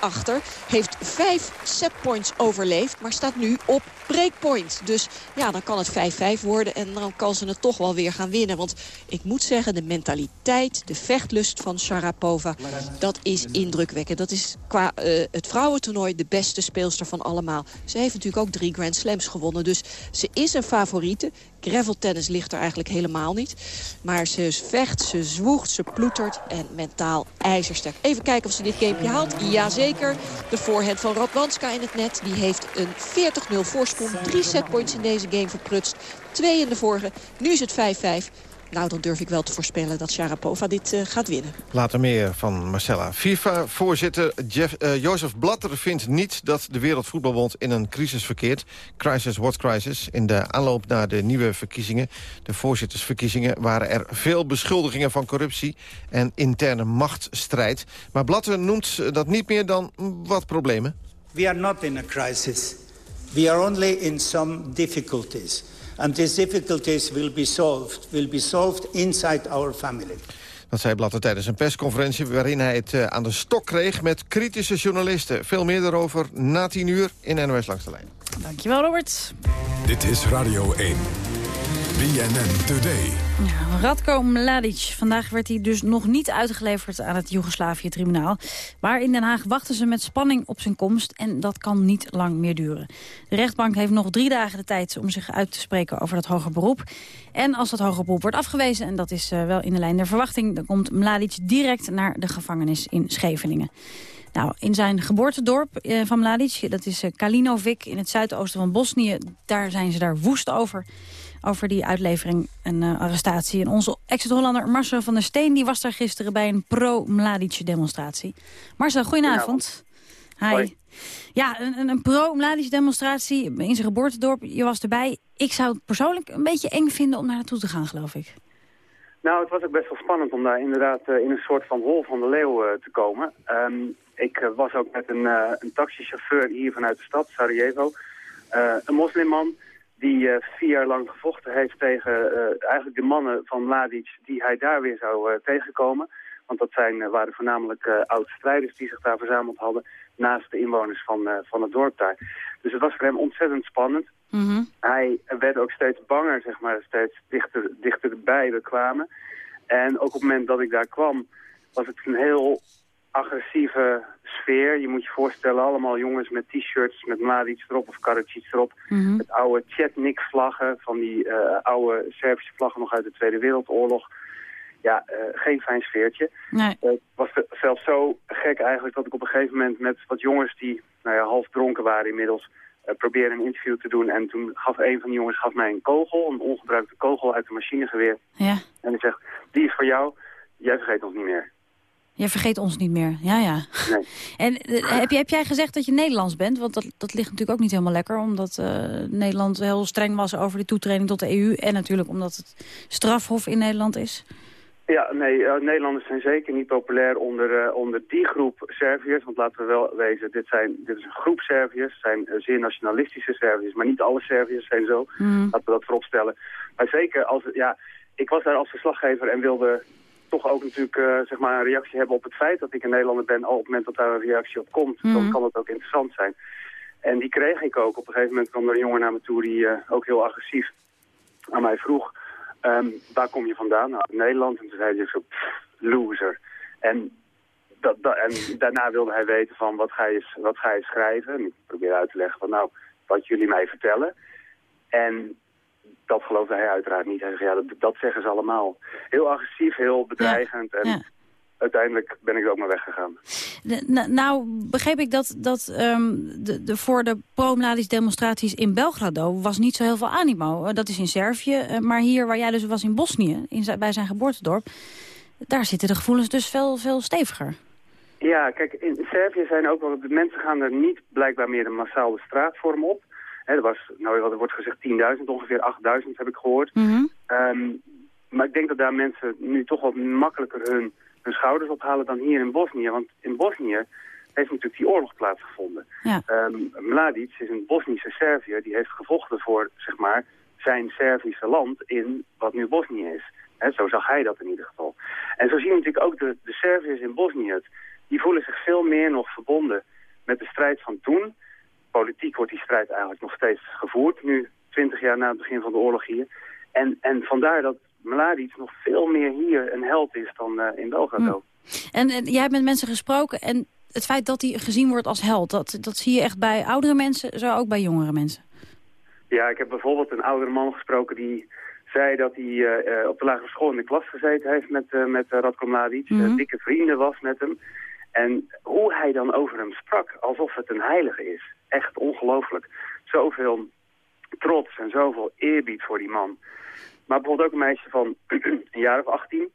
achter. Heeft vijf setpoints overleefd, maar staat nu op breakpoint. Dus ja, dan kan het 5-5 worden en dan kan ze het toch wel weer gaan winnen. Want ik moet zeggen, de mentaliteit, de vechtlust van Sharapova... dat is indrukwekkend. Dat is qua uh, het vrouwentoernooi de beste speelster van allemaal. Ze heeft natuurlijk ook drie Grand Slams gewonnen. Dus ze is een favoriete. Graveltennis ligt er eigenlijk helemaal niet. Maar ze vecht, ze zwoegt, ze ploetert en mentaal ijzersterk. Even kijken of ze dit gamepje haalt. Jazeker. De voorhand van Radwanska in het net. Die heeft een 40-0 voorsprong. Drie setpoints in deze game verprutst. Twee in de vorige. Nu is het 5-5. Nou, dan durf ik wel te voorspellen dat Sharapova dit uh, gaat winnen. Later meer van Marcella. FIFA-voorzitter uh, Jozef Blatter vindt niet dat de Wereldvoetbalbond in een crisis verkeert. Crisis what crisis. In de aanloop naar de nieuwe verkiezingen, de voorzittersverkiezingen... waren er veel beschuldigingen van corruptie en interne machtsstrijd. Maar Blatter noemt dat niet meer dan wat problemen. We are not in a crisis. We are only in some difficulties. And these difficulties will be solved, will be solved inside our family. Dat zei Blatter tijdens een persconferentie waarin hij het uh, aan de stok kreeg met kritische journalisten. Veel meer daarover na tien uur in NOS Langs de Lijn. Dankjewel, Robert. Dit is Radio 1. BNN Today. Radko Mladic. Vandaag werd hij dus nog niet uitgeleverd aan het Joegoslavië-tribunaal. Maar in Den Haag wachten ze met spanning op zijn komst. En dat kan niet lang meer duren. De rechtbank heeft nog drie dagen de tijd om zich uit te spreken over dat hoger beroep. En als dat hoger beroep wordt afgewezen, en dat is uh, wel in de lijn der verwachting... dan komt Mladic direct naar de gevangenis in Scheveningen. Nou, in zijn geboortedorp eh, van Mladic, dat is uh, Kalinovic in het zuidoosten van Bosnië... daar zijn ze daar woest over over die uitlevering en uh, arrestatie. En onze ex-Hollander Marcel van der Steen die was daar gisteren bij een pro-Mladic-demonstratie. Marcel, goedenavond. Hi. Hoi. Ja, een, een pro-Mladic-demonstratie in zijn geboortedorp. Je was erbij. Ik zou het persoonlijk een beetje eng vinden om daar naartoe te gaan, geloof ik. Nou, het was ook best wel spannend om daar inderdaad uh, in een soort van hol van de leeuw uh, te komen. Um, ik was ook met een, een taxichauffeur hier vanuit de stad, Sarajevo. een moslimman die uh, vier jaar lang gevochten heeft tegen uh, eigenlijk de mannen van Mladic die hij daar weer zou uh, tegenkomen. Want dat zijn, waren voornamelijk oud-strijders die zich daar verzameld hadden naast de inwoners van, van het dorp daar. Dus het was voor hem ontzettend spannend. Mm -hmm. Hij werd ook steeds banger, zeg maar, steeds dichter, dichterbij we kwamen. En ook op het moment dat ik daar kwam, was het een heel agressieve sfeer. Je moet je voorstellen, allemaal jongens met t-shirts met Mladic erop of Karadzic erop. Mm Met oude Chetnik-vlaggen, van die uh, oude Servische vlaggen nog uit de Tweede Wereldoorlog. Ja, uh, geen fijn sfeertje. Nee. Uh, het was zelfs zo gek eigenlijk dat ik op een gegeven moment met wat jongens die nou ja, half dronken waren inmiddels... probeerde een interview te doen en toen gaf een van de jongens gaf mij een kogel, een ongebruikte kogel uit de machinegeweer. Ja. En hij zegt, die is voor jou, jij vergeet ons niet meer. Je vergeet ons niet meer, ja, ja. Nee. En uh, heb, je, heb jij gezegd dat je Nederlands bent? Want dat, dat ligt natuurlijk ook niet helemaal lekker. Omdat uh, Nederland heel streng was over de toetreding tot de EU. En natuurlijk omdat het strafhof in Nederland is. Ja, nee, uh, Nederlanders zijn zeker niet populair onder, onder die groep Serviërs. Want laten we wel wezen, dit, zijn, dit is een groep Serviërs. zijn zeer nationalistische Serviërs. Maar niet alle Serviërs zijn zo. Mm. Laten we dat vooropstellen. Maar zeker als... Ja, ik was daar als verslaggever en wilde toch ook natuurlijk uh, zeg maar een reactie hebben op het feit dat ik een Nederlander ben. Al op het moment dat daar een reactie op komt, dan kan dat ook interessant zijn. En die kreeg ik ook. Op een gegeven moment kwam er een jongen naar me toe die uh, ook heel agressief aan mij vroeg. Um, waar kom je vandaan? Nou, Nederland. En toen zei hij zo, loser. En, dat, dat, en daarna wilde hij weten van, wat ga je, wat ga je schrijven? En ik probeerde uit te leggen van, nou, wat jullie mij vertellen. En dat geloofde hij uiteraard niet. Hij zei, ja, dat, dat zeggen ze allemaal. Heel agressief, heel bedreigend. En uiteindelijk ben ik er ook maar weggegaan. De, nou, begreep ik dat, dat ehm, de, de, voor de pro demonstraties in Belgrado was niet zo heel veel animo. Eh, dat is in Servië. Eh, maar hier, waar jij dus was in Bosnië, in, bij zijn geboortedorp... daar zitten de gevoelens dus veel, veel steviger. Ja, kijk, in Servië zijn ook wel... De mensen gaan er niet blijkbaar meer een massaal de straatvorm op. er was, nou wat er wordt gezegd, 10.000, ongeveer 8.000 heb ik gehoord. Mhm. Ehm, maar ik denk dat daar mensen nu toch wat makkelijker hun hun schouders ophalen dan hier in Bosnië. Want in Bosnië heeft natuurlijk die oorlog plaatsgevonden. Ja. Um, Mladic is een Bosnische Serviër die heeft gevochten voor zeg maar, zijn Servische land in wat nu Bosnië is. zo zag hij dat in ieder geval. En zo zien we natuurlijk ook de, de Serviërs in Bosnië het. Die voelen zich veel meer nog verbonden met de strijd van toen. Politiek wordt die strijd eigenlijk nog steeds gevoerd, nu 20 jaar na het begin van de oorlog hier. En, en vandaar dat Mladic nog veel meer hier een held is dan uh, in Belgrado. Hm. En, en jij hebt met mensen gesproken en het feit dat hij gezien wordt als held... Dat, dat zie je echt bij oudere mensen, zo ook bij jongere mensen? Ja, ik heb bijvoorbeeld een oudere man gesproken die zei dat hij uh, op de lagere school in de klas gezeten heeft met, uh, met Radko Mladic. Mhm. dikke vrienden was met hem. En hoe hij dan over hem sprak, alsof het een heilige is. Echt ongelooflijk. Zoveel trots en zoveel eerbied voor die man. Maar bijvoorbeeld ook een meisje van een jaar of 18.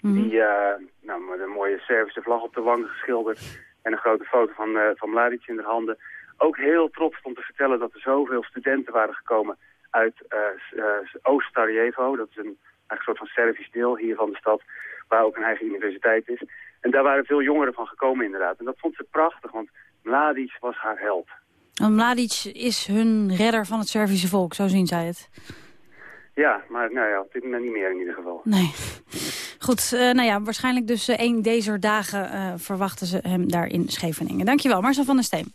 Die uh, nou, met een mooie Servische vlag op de wang geschilderd. En een grote foto van, uh, van Mladic in de handen. Ook heel trots om te vertellen dat er zoveel studenten waren gekomen uit uh, Oost-Sarajevo. Dat is een, een soort van Servisch deel hier van de stad. Waar ook een eigen universiteit is. En daar waren veel jongeren van gekomen inderdaad. En dat vond ze prachtig, want Mladic was haar held. En Mladic is hun redder van het Servische volk, zo zien zij het. Ja, maar nou ja, op dit moment niet meer in ieder geval. Nee. Goed, uh, nou ja, waarschijnlijk dus uh, een deze dagen uh, verwachten ze hem daar in Scheveningen. Dankjewel, Marcel van der Steen.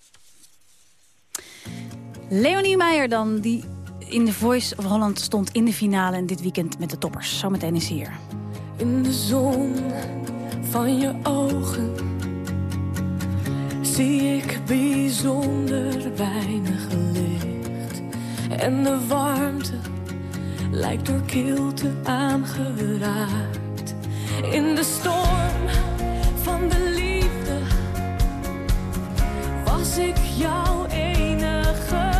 Leonie Meijer dan, die in The Voice of Holland stond in de finale... en dit weekend met de toppers. Zometeen is hier. In de zon van je ogen zie ik bijzonder weinig licht. En de warmte lijkt door kilte aangeraakt. In de storm van de liefde was ik jouw enige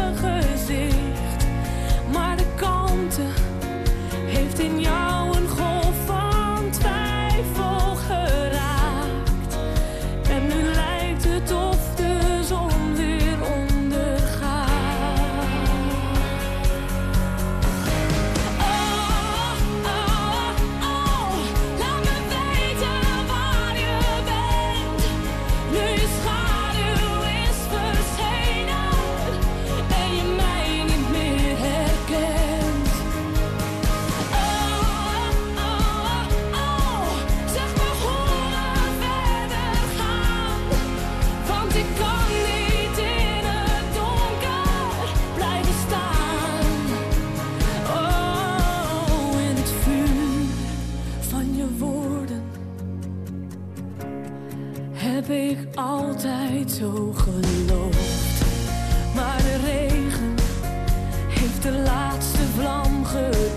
zo geloofd. Maar de regen heeft de laatste vlam gedoofd.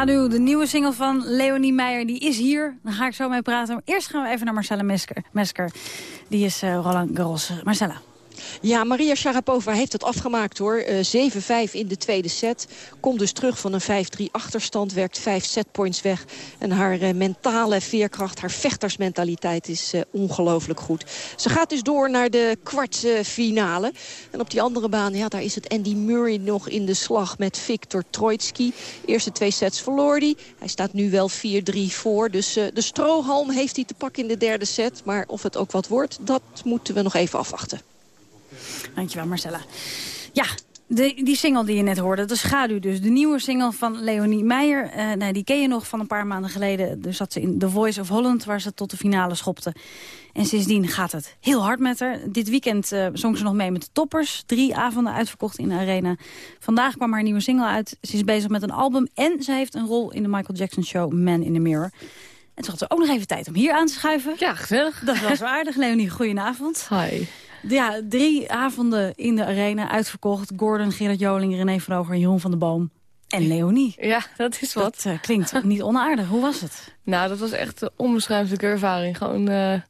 Schaduw, de nieuwe single van Leonie Meijer, die is hier. Daar ga ik zo mee praten. Eerst gaan we even naar Marcella Mesker. Mesker. Die is eh, Roland Garros. Marcella. Ja, Maria Sharapova heeft het afgemaakt hoor. Eh, 7-5 in de tweede set. Komt dus terug van een 5-3 achterstand. Werkt vijf setpoints weg. En haar eh, mentale veerkracht, haar vechtersmentaliteit is eh, ongelooflijk goed. Ze gaat dus door naar de kwartfinale. En op die andere baan, ja, daar is het Andy Murray nog in de slag met Viktor Troitsky. Eerste twee sets verloor hij. Hij staat nu wel 4-3 voor. Dus eh, de strohalm heeft hij te pakken in de derde set. Maar of het ook wat wordt, dat moeten we nog even afwachten. Dankjewel, Marcella. Ja, de, die single die je net hoorde, de schaduw dus. De nieuwe single van Leonie Meijer. Eh, nou, die ken je nog van een paar maanden geleden. Dus zat ze in The Voice of Holland, waar ze tot de finale schopte. En sindsdien gaat het heel hard met haar. Dit weekend eh, zong ze nog mee met de toppers. Drie avonden uitverkocht in de arena. Vandaag kwam haar nieuwe single uit. Ze is bezig met een album en ze heeft een rol in de Michael Jackson show Man in the Mirror. En toen had ze ook nog even tijd om hier aan te schuiven. Ja, gezellig. Dat was aardig, Leonie. Goedenavond. Hi. Ja, drie avonden in de arena uitverkocht. Gordon, Gerard Joling, René van Over, Jeroen van der Boom en Leonie. Ja, dat is wat. Dat eh, klinkt niet onaardig. Hoe was het? Nou, dat was echt een onbeschrijfelijke ervaring. Gewoon, eh,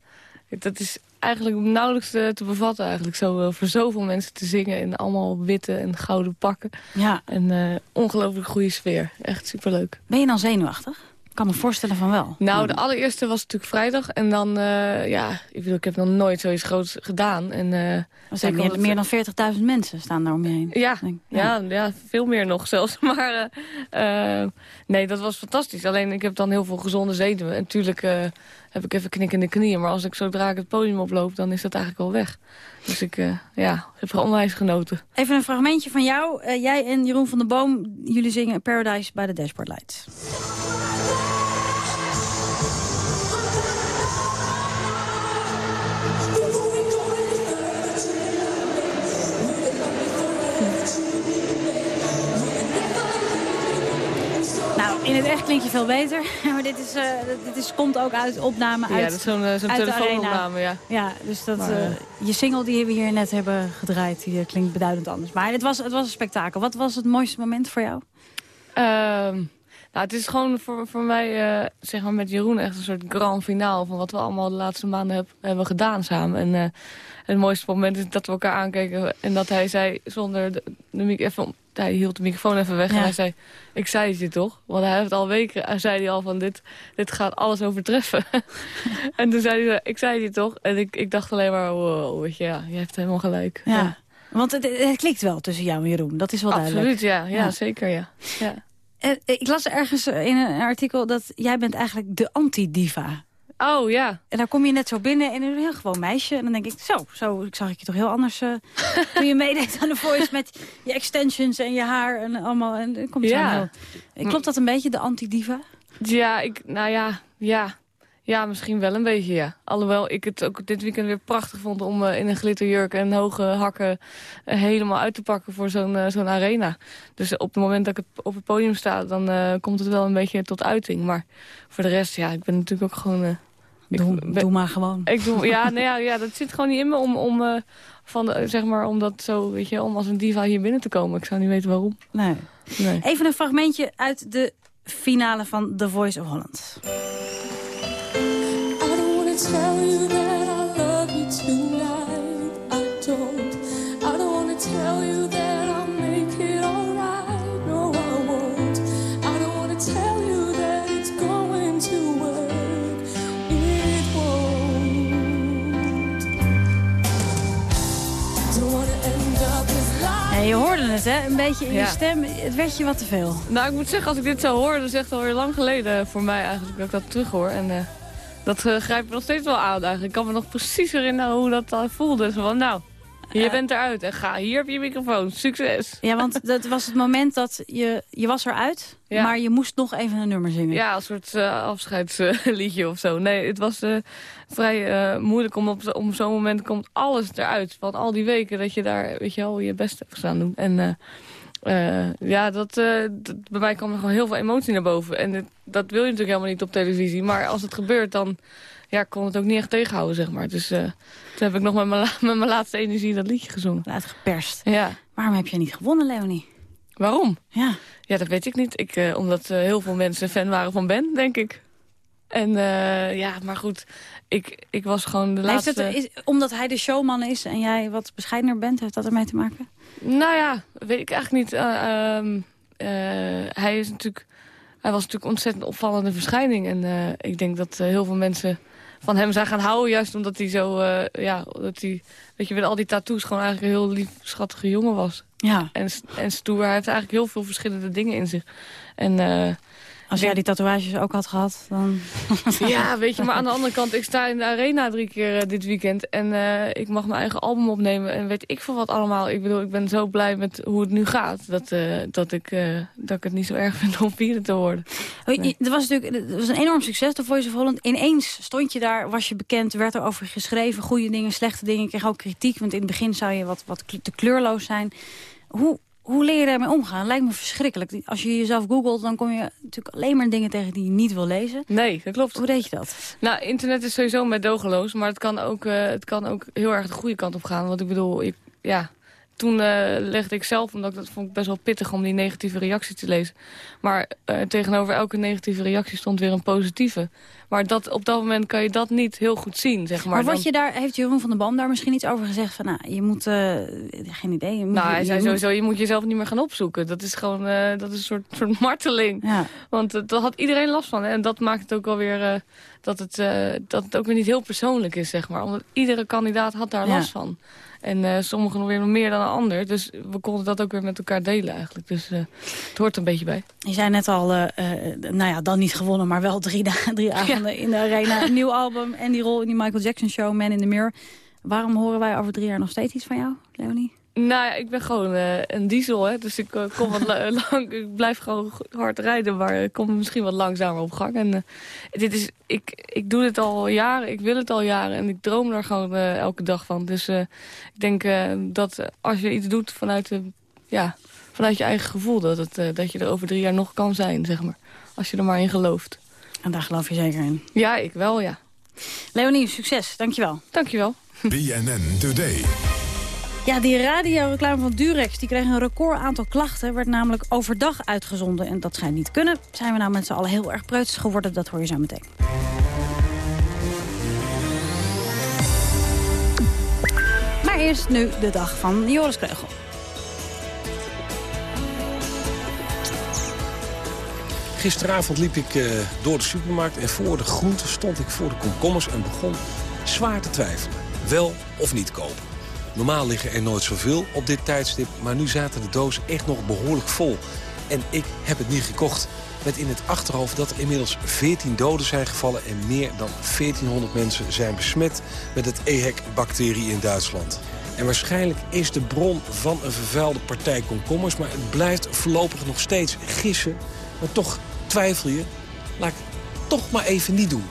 dat is eigenlijk nauwelijks te, te bevatten eigenlijk. Zo, eh, voor zoveel mensen te zingen in allemaal witte en gouden pakken. Ja. En eh, ongelooflijk goede sfeer. Echt superleuk. Ben je dan zenuwachtig? Ik kan me voorstellen van wel. Nou, de allereerste was natuurlijk vrijdag. En dan, eh, ja, ik bedoel, ik heb nog nooit zoiets groots gedaan. En, eh, Er zijn zeker meer, meer dan 40.000 mensen staan daar om je heen. Ja, Denk- ja. Ja, veel meer nog zelfs. Maar eh, eh, nee, dat was fantastisch. Alleen ik heb dan heel veel gezonde zenuwen. En natuurlijk eh, heb ik even knikkende knieën. Maar als ik zodra ik het podium oploop, dan is dat eigenlijk al weg. Dus ik eh, ja, heb er onwijs genoten. Even een fragmentje van jou. Eh, jij en Jeroen van der Boom, jullie zingen Paradise by the Dashboard Lights. In het echt klink je veel beter. Maar dit, is, eh, dit is, komt ook uit opname Ja, uit, dat is zo'n eh, telefoonopname, ja. Ja, dus dat, Maar, eh, je single die we hier net hebben gedraaid, die klinkt beduidend anders. Maar het was, het was een spektakel. Wat was het mooiste moment voor jou? Ehm, nou, het is gewoon voor, voor mij, zeg maar met Jeroen, echt een soort grand finaal van wat we allemaal de laatste maanden heb- hebben gedaan samen. En het mooiste moment is dat we elkaar aankeken en dat hij zei zonder de, de even, hij hield de microfoon even weg Ja. en hij zei, ik zei het je toch? Want hij heeft al weken, hij zei hij al van dit, dit gaat alles overtreffen. en toen zei hij, ik zei het je toch? En ik, ik dacht alleen maar, wow, weet je, ja, je hebt helemaal gelijk. Ja. Want het, het klikt wel tussen jou en Jeroen, dat is wel duidelijk. Absoluut, ja, ja, zeker, ja. ja. Eh, ik las ergens in een artikel dat jij bent eigenlijk de anti-diva. Oh, ja. En dan kom je net zo binnen en een heel gewoon meisje. En dan denk ik, zo, zo ik zag ik je toch heel anders eh, toen je meedeed aan de Voice met je extensions en je haar en allemaal. En dan kom je Ja. heel... Klopt dat een beetje, de anti-diva? Ja, ik, nou ja, ja. Ja, misschien wel een beetje, ja. Alhoewel ik het ook dit weekend weer prachtig vond om eh, in een glitterjurk en hoge hakken eh, helemaal uit te pakken voor zo'n eh, zo'n arena. Dus op het moment dat ik het op het podium sta, dan eh, komt het wel een beetje tot uiting. Maar voor de rest, ja, ik ben natuurlijk ook gewoon... ik Doe, ben- doe maar gewoon. Ik doe, ja, nee, ja, ja, dat zit gewoon niet in me om, om, eh, van, de- zeg maar, om dat zo, weet je, om als een diva hier binnen te komen. Ik zou niet weten waarom. Nee. Nee. Even een fragmentje uit de finale van The Voice of Holland. I don't beetje in Ja. je stem. Het werd je wat te veel. Nou, ik moet zeggen, als ik dit zo hoor, dat is echt alweer lang geleden voor mij eigenlijk dat ik dat terug hoor. En eh, dat uh, grijpt me nog steeds wel aan eigenlijk. Ik kan me nog precies herinneren hoe dat uh, voelde. Zo van, nou, je Uh, bent eruit en ga, hier heb je microfoon. Succes. Ja, want dat was het moment dat je, je was eruit, Ja. maar je moest nog even een nummer zingen. Ja, een soort uh, afscheidsliedje of zo. Nee, het was uh, vrij uh, moeilijk om op, om zo'n moment komt alles eruit. Van al die weken dat je daar, weet je wel, je best hebt gestaan doen. En uh, ja, dat, dat, bij mij kwam er gewoon heel veel emotie naar boven. En het, dat wil je natuurlijk helemaal niet op televisie. Maar als het gebeurt, dan ja, kon het ook niet echt tegenhouden, zeg maar. Dus toen heb ik nog met mijn, met mijn laatste energie dat liedje gezongen. Uitgeperst. Ja. Waarom heb je niet gewonnen, Leonie? Waarom? Ja. Ja, dat weet ik niet. Ik, uh, omdat uh, heel veel mensen fan waren van Ben, denk ik. En uh, ja, maar goed, ik, ik was gewoon de heeft laatste... Het, is, omdat hij de showman is en jij wat bescheidener bent, heeft dat ermee te maken? Nou ja, weet ik eigenlijk niet. Uh, hij is natuurlijk... Hij was natuurlijk een ontzettend opvallende verschijning. En ik denk dat heel veel mensen van hem zijn gaan houden. Juist omdat hij zo, uh, ja, dat hij, weet je, met al die tattoos gewoon eigenlijk een heel lief, schattige jongen was. Ja. En, en stoer. Hij heeft eigenlijk heel veel verschillende dingen in zich. En, uh, Als jij die tatoeages ook had gehad, dan... ja, weet je, maar aan de andere kant, ik sta in de arena drie keer uh, dit weekend. En uh, ik mag mijn eigen album opnemen. En weet ik veel wat allemaal. Ik bedoel, ik ben zo blij met hoe het nu gaat. Dat, uh, dat, ik, dat ik het niet zo erg vind om vierde te worden. Nee. Het was natuurlijk het was een enorm succes, de Voice of Holland. Ineens stond je daar, was je bekend, werd er over geschreven. Goede dingen, slechte dingen. Ik kreeg ook kritiek, want in het begin zou je wat, wat te kleurloos zijn. Hoe, hoe leer je daarmee omgaan? Lijkt me verschrikkelijk. Als je jezelf googelt, dan kom je natuurlijk alleen maar dingen tegen die je niet wil lezen. Nee, dat klopt. Hoe deed je dat? Nou, internet is sowieso medogeloos, maar het kan ook, uh, het kan ook heel erg de goede kant op gaan. Want ik bedoel, ik, ja, toen uh, legde ik zelf, omdat ik dat vond ik best wel pittig om die negatieve reactie te lezen. Maar uh, tegenover elke negatieve reactie stond weer een positieve. Maar dat, op dat moment kan je dat niet heel goed zien, zeg maar. Maar je daar, heeft Jeroen van der Boom daar misschien iets over gezegd? Van, nou, je moet, uh, geen idee. Je moet, nou, hij zei je sowieso, je moet jezelf niet meer gaan opzoeken. Dat is gewoon, dat is een soort, soort marteling. Ja. Want daar had iedereen last van. Hè? En dat maakt het ook wel weer, dat, het, dat het ook weer niet heel persoonlijk is, zeg maar. Omdat iedere kandidaat had daar Ja. last van. En uh, sommigen nog weer meer dan een ander. Dus we konden dat ook weer met elkaar delen eigenlijk. Dus uh, het hoort een beetje bij. Je zei net al, uh, nou ja, dan niet gewonnen, maar wel drie, drie avonden in de arena. Een nieuw album en die rol in die Michael Jackson show, Man in the Mirror. Waarom horen wij over drie jaar nog steeds iets van jou, Leonie? Nou ja, ik ben gewoon uh, een diesel, hè. Dus ik uh, kom wat lang, ik blijf gewoon hard rijden, maar ik kom misschien wat langzamer op gang. En uh, dit is, ik, ik doe dit al jaren, ik wil het al jaren en ik droom daar gewoon elke dag van. Dus ik denk dat als je iets doet vanuit, de, ja, vanuit je eigen gevoel, dat, het, dat je er over drie jaar nog kan zijn, zeg maar. Als je er maar in gelooft. En daar geloof je zeker in? Ja, ik wel, ja. Leonie, succes. Dankjewel. Dankjewel. BNN Today. Ja, die radioreclame van Durex die kreeg een record aantal klachten. Werd namelijk overdag uitgezonden en dat schijnt niet kunnen. Zijn we nou met z'n allen heel erg preuts geworden? Dat hoor je zo meteen. Maar eerst nu de dag van Joris Kreugel. Gisteravond liep ik uh, door de supermarkt en voor de groenten stond ik voor de komkommers en begon zwaar te twijfelen. Wel of niet kopen. Normaal liggen er nooit zoveel op dit tijdstip, maar nu zaten de dozen echt nog behoorlijk vol. En ik heb het niet gekocht. Met in het achterhoofd dat er inmiddels 14 doden zijn gevallen... en meer dan 1400 mensen zijn besmet met het EHEC-bacterie in Duitsland. En waarschijnlijk is de bron van een vervuilde partij komkommers... maar het blijft voorlopig nog steeds gissen. Maar toch twijfel je, laat ik het toch maar even niet doen.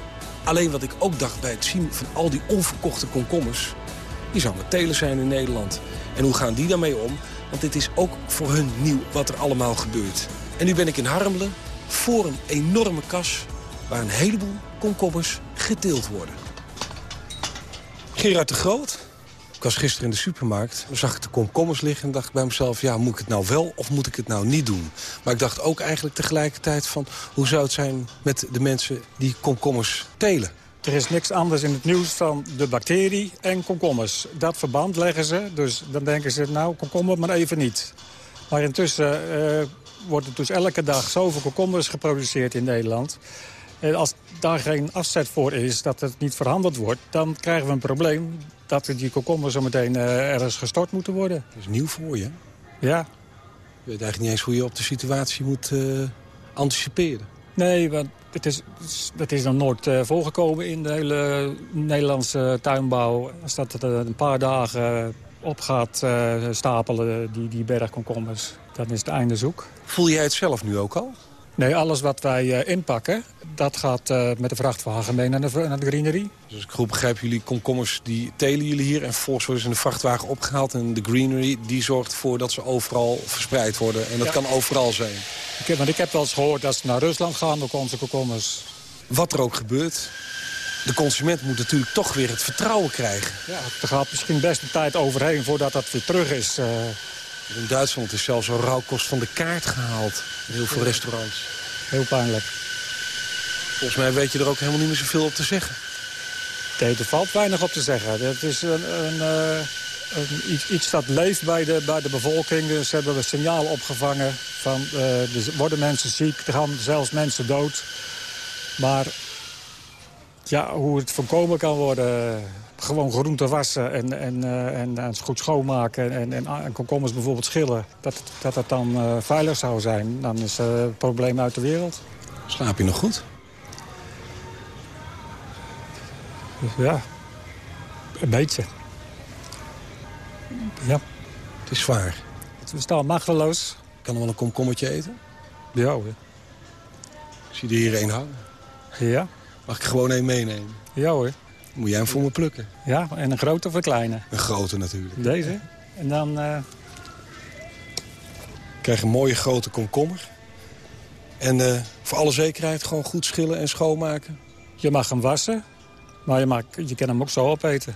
Alleen wat ik ook dacht bij het zien van al die onverkochte komkommers... die zou met telen zijn in Nederland. En hoe gaan die daarmee om? Want dit is ook voor hun nieuw wat er allemaal gebeurt. En nu ben ik in Harmelen voor een enorme kas... waar een heleboel komkommers geteeld worden. Gerard de Groot. Ik was gisteren in de supermarkt. Zag ik de komkommers liggen en dacht ik bij mezelf... ja, moet ik het nou wel of moet ik het nou niet doen? Maar ik dacht ook eigenlijk tegelijkertijd van... hoe zou het zijn met de mensen die komkommers telen? Er is niks anders in het nieuws dan de bacterie en komkommers. Dat verband leggen ze, dus dan denken ze, nou, komkommer maar even niet. Maar intussen uh, wordt er dus elke dag zoveel komkommers geproduceerd in Nederland. En als daar geen afzet voor is, dat het niet verhandeld wordt... dan krijgen we een probleem dat die komkommers zo meteen uh, ergens gestort moeten worden. Dat is nieuw voor je. Ja. Je weet eigenlijk niet eens hoe je op de situatie moet uh, anticiperen. Nee, want het is, dat is nog nooit uh, voorgekomen in de hele Nederlandse tuinbouw. Als dat er een paar dagen op gaat uh, stapelen, die, die berg komkommers, dan is het einde zoek. Voel jij het zelf nu ook al? Nee, alles wat wij uh, inpakken, dat gaat uh, met de vrachtwagen mee naar de, naar de greenery. Dus ik goed begrijp, jullie komkommers die telen jullie hier... en vervolgens worden ze in de vrachtwagen opgehaald. En de greenery die zorgt ervoor dat ze overal verspreid worden. En dat Ja. kan overal zijn. Ik heb, want ik heb wel eens gehoord dat ze naar Rusland gaan, ook onze komkommers. Wat er ook gebeurt, de consument moet natuurlijk toch weer het vertrouwen krijgen. Ja, er gaat misschien best een tijd overheen voordat dat weer terug is. eh. In Duitsland is zelfs een rauwkost van de kaart gehaald. In heel veel restaurants. Heel pijnlijk. Volgens mij weet je er ook helemaal niet meer zoveel op te zeggen. Nee, er valt weinig op te zeggen. Het is een, een, eh, een- iets, iets dat leeft bij de, bij de bevolking. Dus hebben een signaal opgevangen van eh, er worden mensen ziek, er gaan zelfs mensen dood. Maar ja, hoe het voorkomen kan worden, gewoon groente wassen en, en, eh, en, en goed schoonmaken en, en, en komkommers bijvoorbeeld schillen, dat, dat het dan eh, veilig zou zijn, dan is eh, het probleem uit de wereld. Slaap je nog goed? Ja, een beetje. Ja. Het is zwaar. We staan machteloos. Kan er wel een komkommertje eten? Ja hoor. Ik zie er hier één hangen. Ja. Mag ik er gewoon één meenemen? Ja hoor. Moet jij hem voor me plukken? Ja, en een grote of een kleine? Een grote natuurlijk. Deze. En dan... eh, Ik krijg een mooie grote komkommer. En eh, voor alle zekerheid gewoon goed schillen en schoonmaken. Je mag hem wassen, maar je, mag, je kan hem ook zo opeten.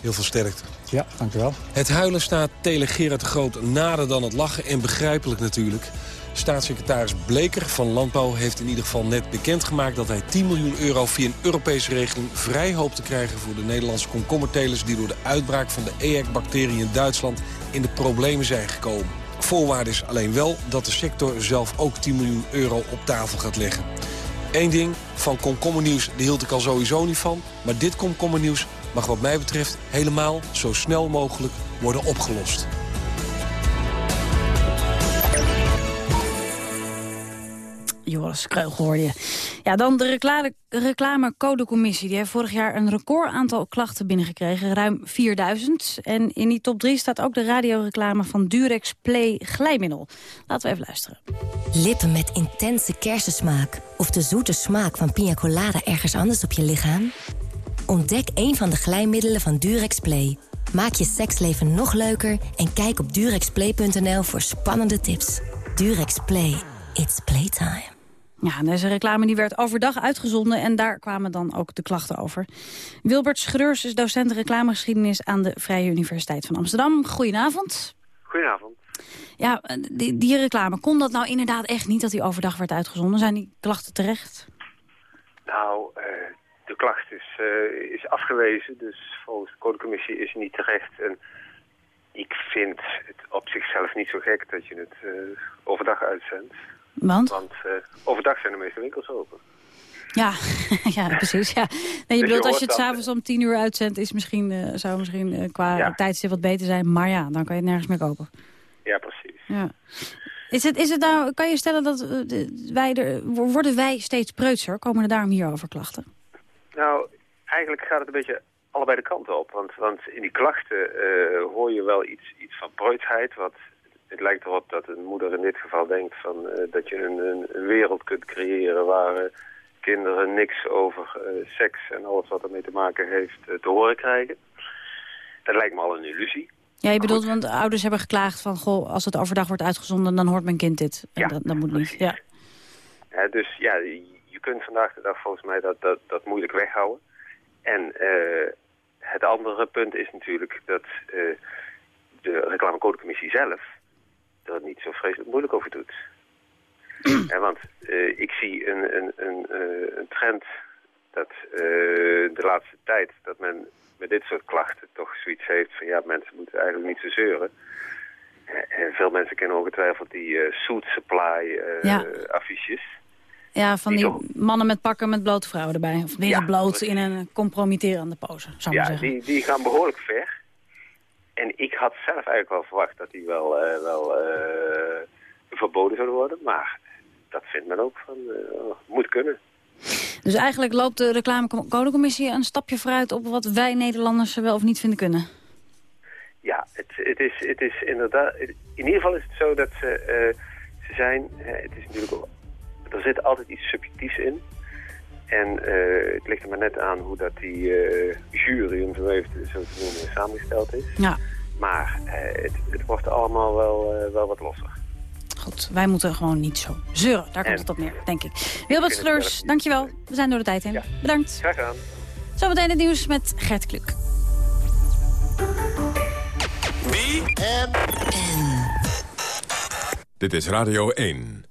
Heel veel sterkte. Ja, dankjewel. Het huilen staat tele Gerard de Groot nader dan het lachen. En begrijpelijk natuurlijk. Staatssecretaris Bleker van Landbouw heeft in ieder geval net bekendgemaakt... dat hij 10 miljoen euro via een Europese regeling vrij hoopt te krijgen... voor de Nederlandse komkommertelers die door de uitbraak van de EHEC-bacterie in Duitsland... in de problemen zijn gekomen. Voorwaarde is alleen wel dat de sector zelf ook 10 miljoen euro op tafel gaat leggen. Eén ding, van komkommernieuws hield ik al sowieso niet van. Maar dit komkommernieuws mag wat mij betreft helemaal zo snel mogelijk worden opgelost. Joris Kreugel je. Ja, dan de reclame, reclamecodecommissie. Die heeft vorig jaar een record aantal klachten binnengekregen. Ruim 4000. En in die top 3 staat ook de radioreclame van Durex Play glijmiddel. Laten we even luisteren. Lippen met intense kersensmaak of de zoete smaak van pina colada ergens anders op je lichaam? Ontdek een van de glijmiddelen van Durex Play. Maak je seksleven nog leuker en kijk op durexplay.nl voor spannende tips. Durex Play. It's playtime. Ja, deze reclame die werd overdag uitgezonden en daar kwamen dan ook de klachten over. Wilbert Schreurs is docent reclamegeschiedenis aan de Vrije Universiteit van Amsterdam. Goedenavond. Goedenavond. Ja, die, die reclame, kon dat nou inderdaad echt niet dat die overdag werd uitgezonden? Zijn die klachten terecht? Nou, eh, de klacht is, eh, is afgewezen, dus volgens de codecommissie is niet terecht. En ik vind het op zichzelf niet zo gek dat je het eh, overdag uitzendt. Want? Want eh, overdag zijn de meeste winkels open. Ja, ja precies. Ja. Nee, je Dus je bedoelt als je het dat, s'avonds om tien uur uitzendt, is misschien, eh, zou misschien eh, qua Ja. tijdstip wat beter zijn. Maar ja, dan kan je het nergens meer kopen. Ja, precies. Ja. Is het, is het nou, kan je stellen dat eh, wij er, worden wij steeds preutser? Komen er daarom hierover klachten? Nou, eigenlijk gaat het een beetje allebei de kanten op. Want, want in die klachten eh, hoor je wel iets, iets van preutsheid. Wat, het lijkt erop dat een moeder in dit geval denkt van, eh, dat je een, een, wereld kunt creëren waar eh, kinderen niks over eh, seks en alles wat ermee te maken heeft te horen krijgen. Dat lijkt me al een illusie. Ja, je bedoelt, want de ouders hebben geklaagd van... goh, als het overdag wordt uitgezonden, dan hoort mijn kind dit. En dat, dat moet niet. Ja. Ja, dus ja, je kunt vandaag de dag volgens mij dat, dat, dat moeilijk weghouden. En het andere punt is natuurlijk dat eh, de reclamecodecommissie zelf er niet zo vreselijk moeilijk over doet. ja, want eh, ik zie een, een, een, eh, een trend dat eh, de laatste tijd dat men met dit soort klachten toch zoiets heeft van ja, mensen moeten eigenlijk niet zo zeuren. En veel mensen kennen ongetwijfeld die suit supply Ja. affiches. ja, van die mannen met pakken met blote vrouwen erbij. Of weer bloot in een compromitterende pose, zou Ja, zeggen. die, die gaan behoorlijk ver. En ik had zelf eigenlijk wel verwacht dat die wel, eh, wel eh, verboden zouden worden. Maar dat vindt men ook van, uh, moet kunnen. Dus eigenlijk loopt de reclamecodecommissie een stapje vooruit op wat wij Nederlanders wel of niet vinden kunnen? Ja, het, het, is, het is inderdaad... In ieder geval is het zo dat ze, uh, ze zijn... het is natuurlijk er zit altijd iets subjectiefs in. En uh, het ligt er maar net aan hoe dat die uh, jury, om zo even zo te noemen, samengesteld is. Ja. Maar het, het, wordt allemaal wel, wel wat losser. Goed, wij moeten gewoon niet zo zeuren. Daar komt het op neer, denk ik. Wilbert Schleurs, dankjewel. We zijn door de tijd heen. Bedankt. Graag gedaan. Zometeen het nieuws met Gert Kluk. Wie? Dit is Radio 1.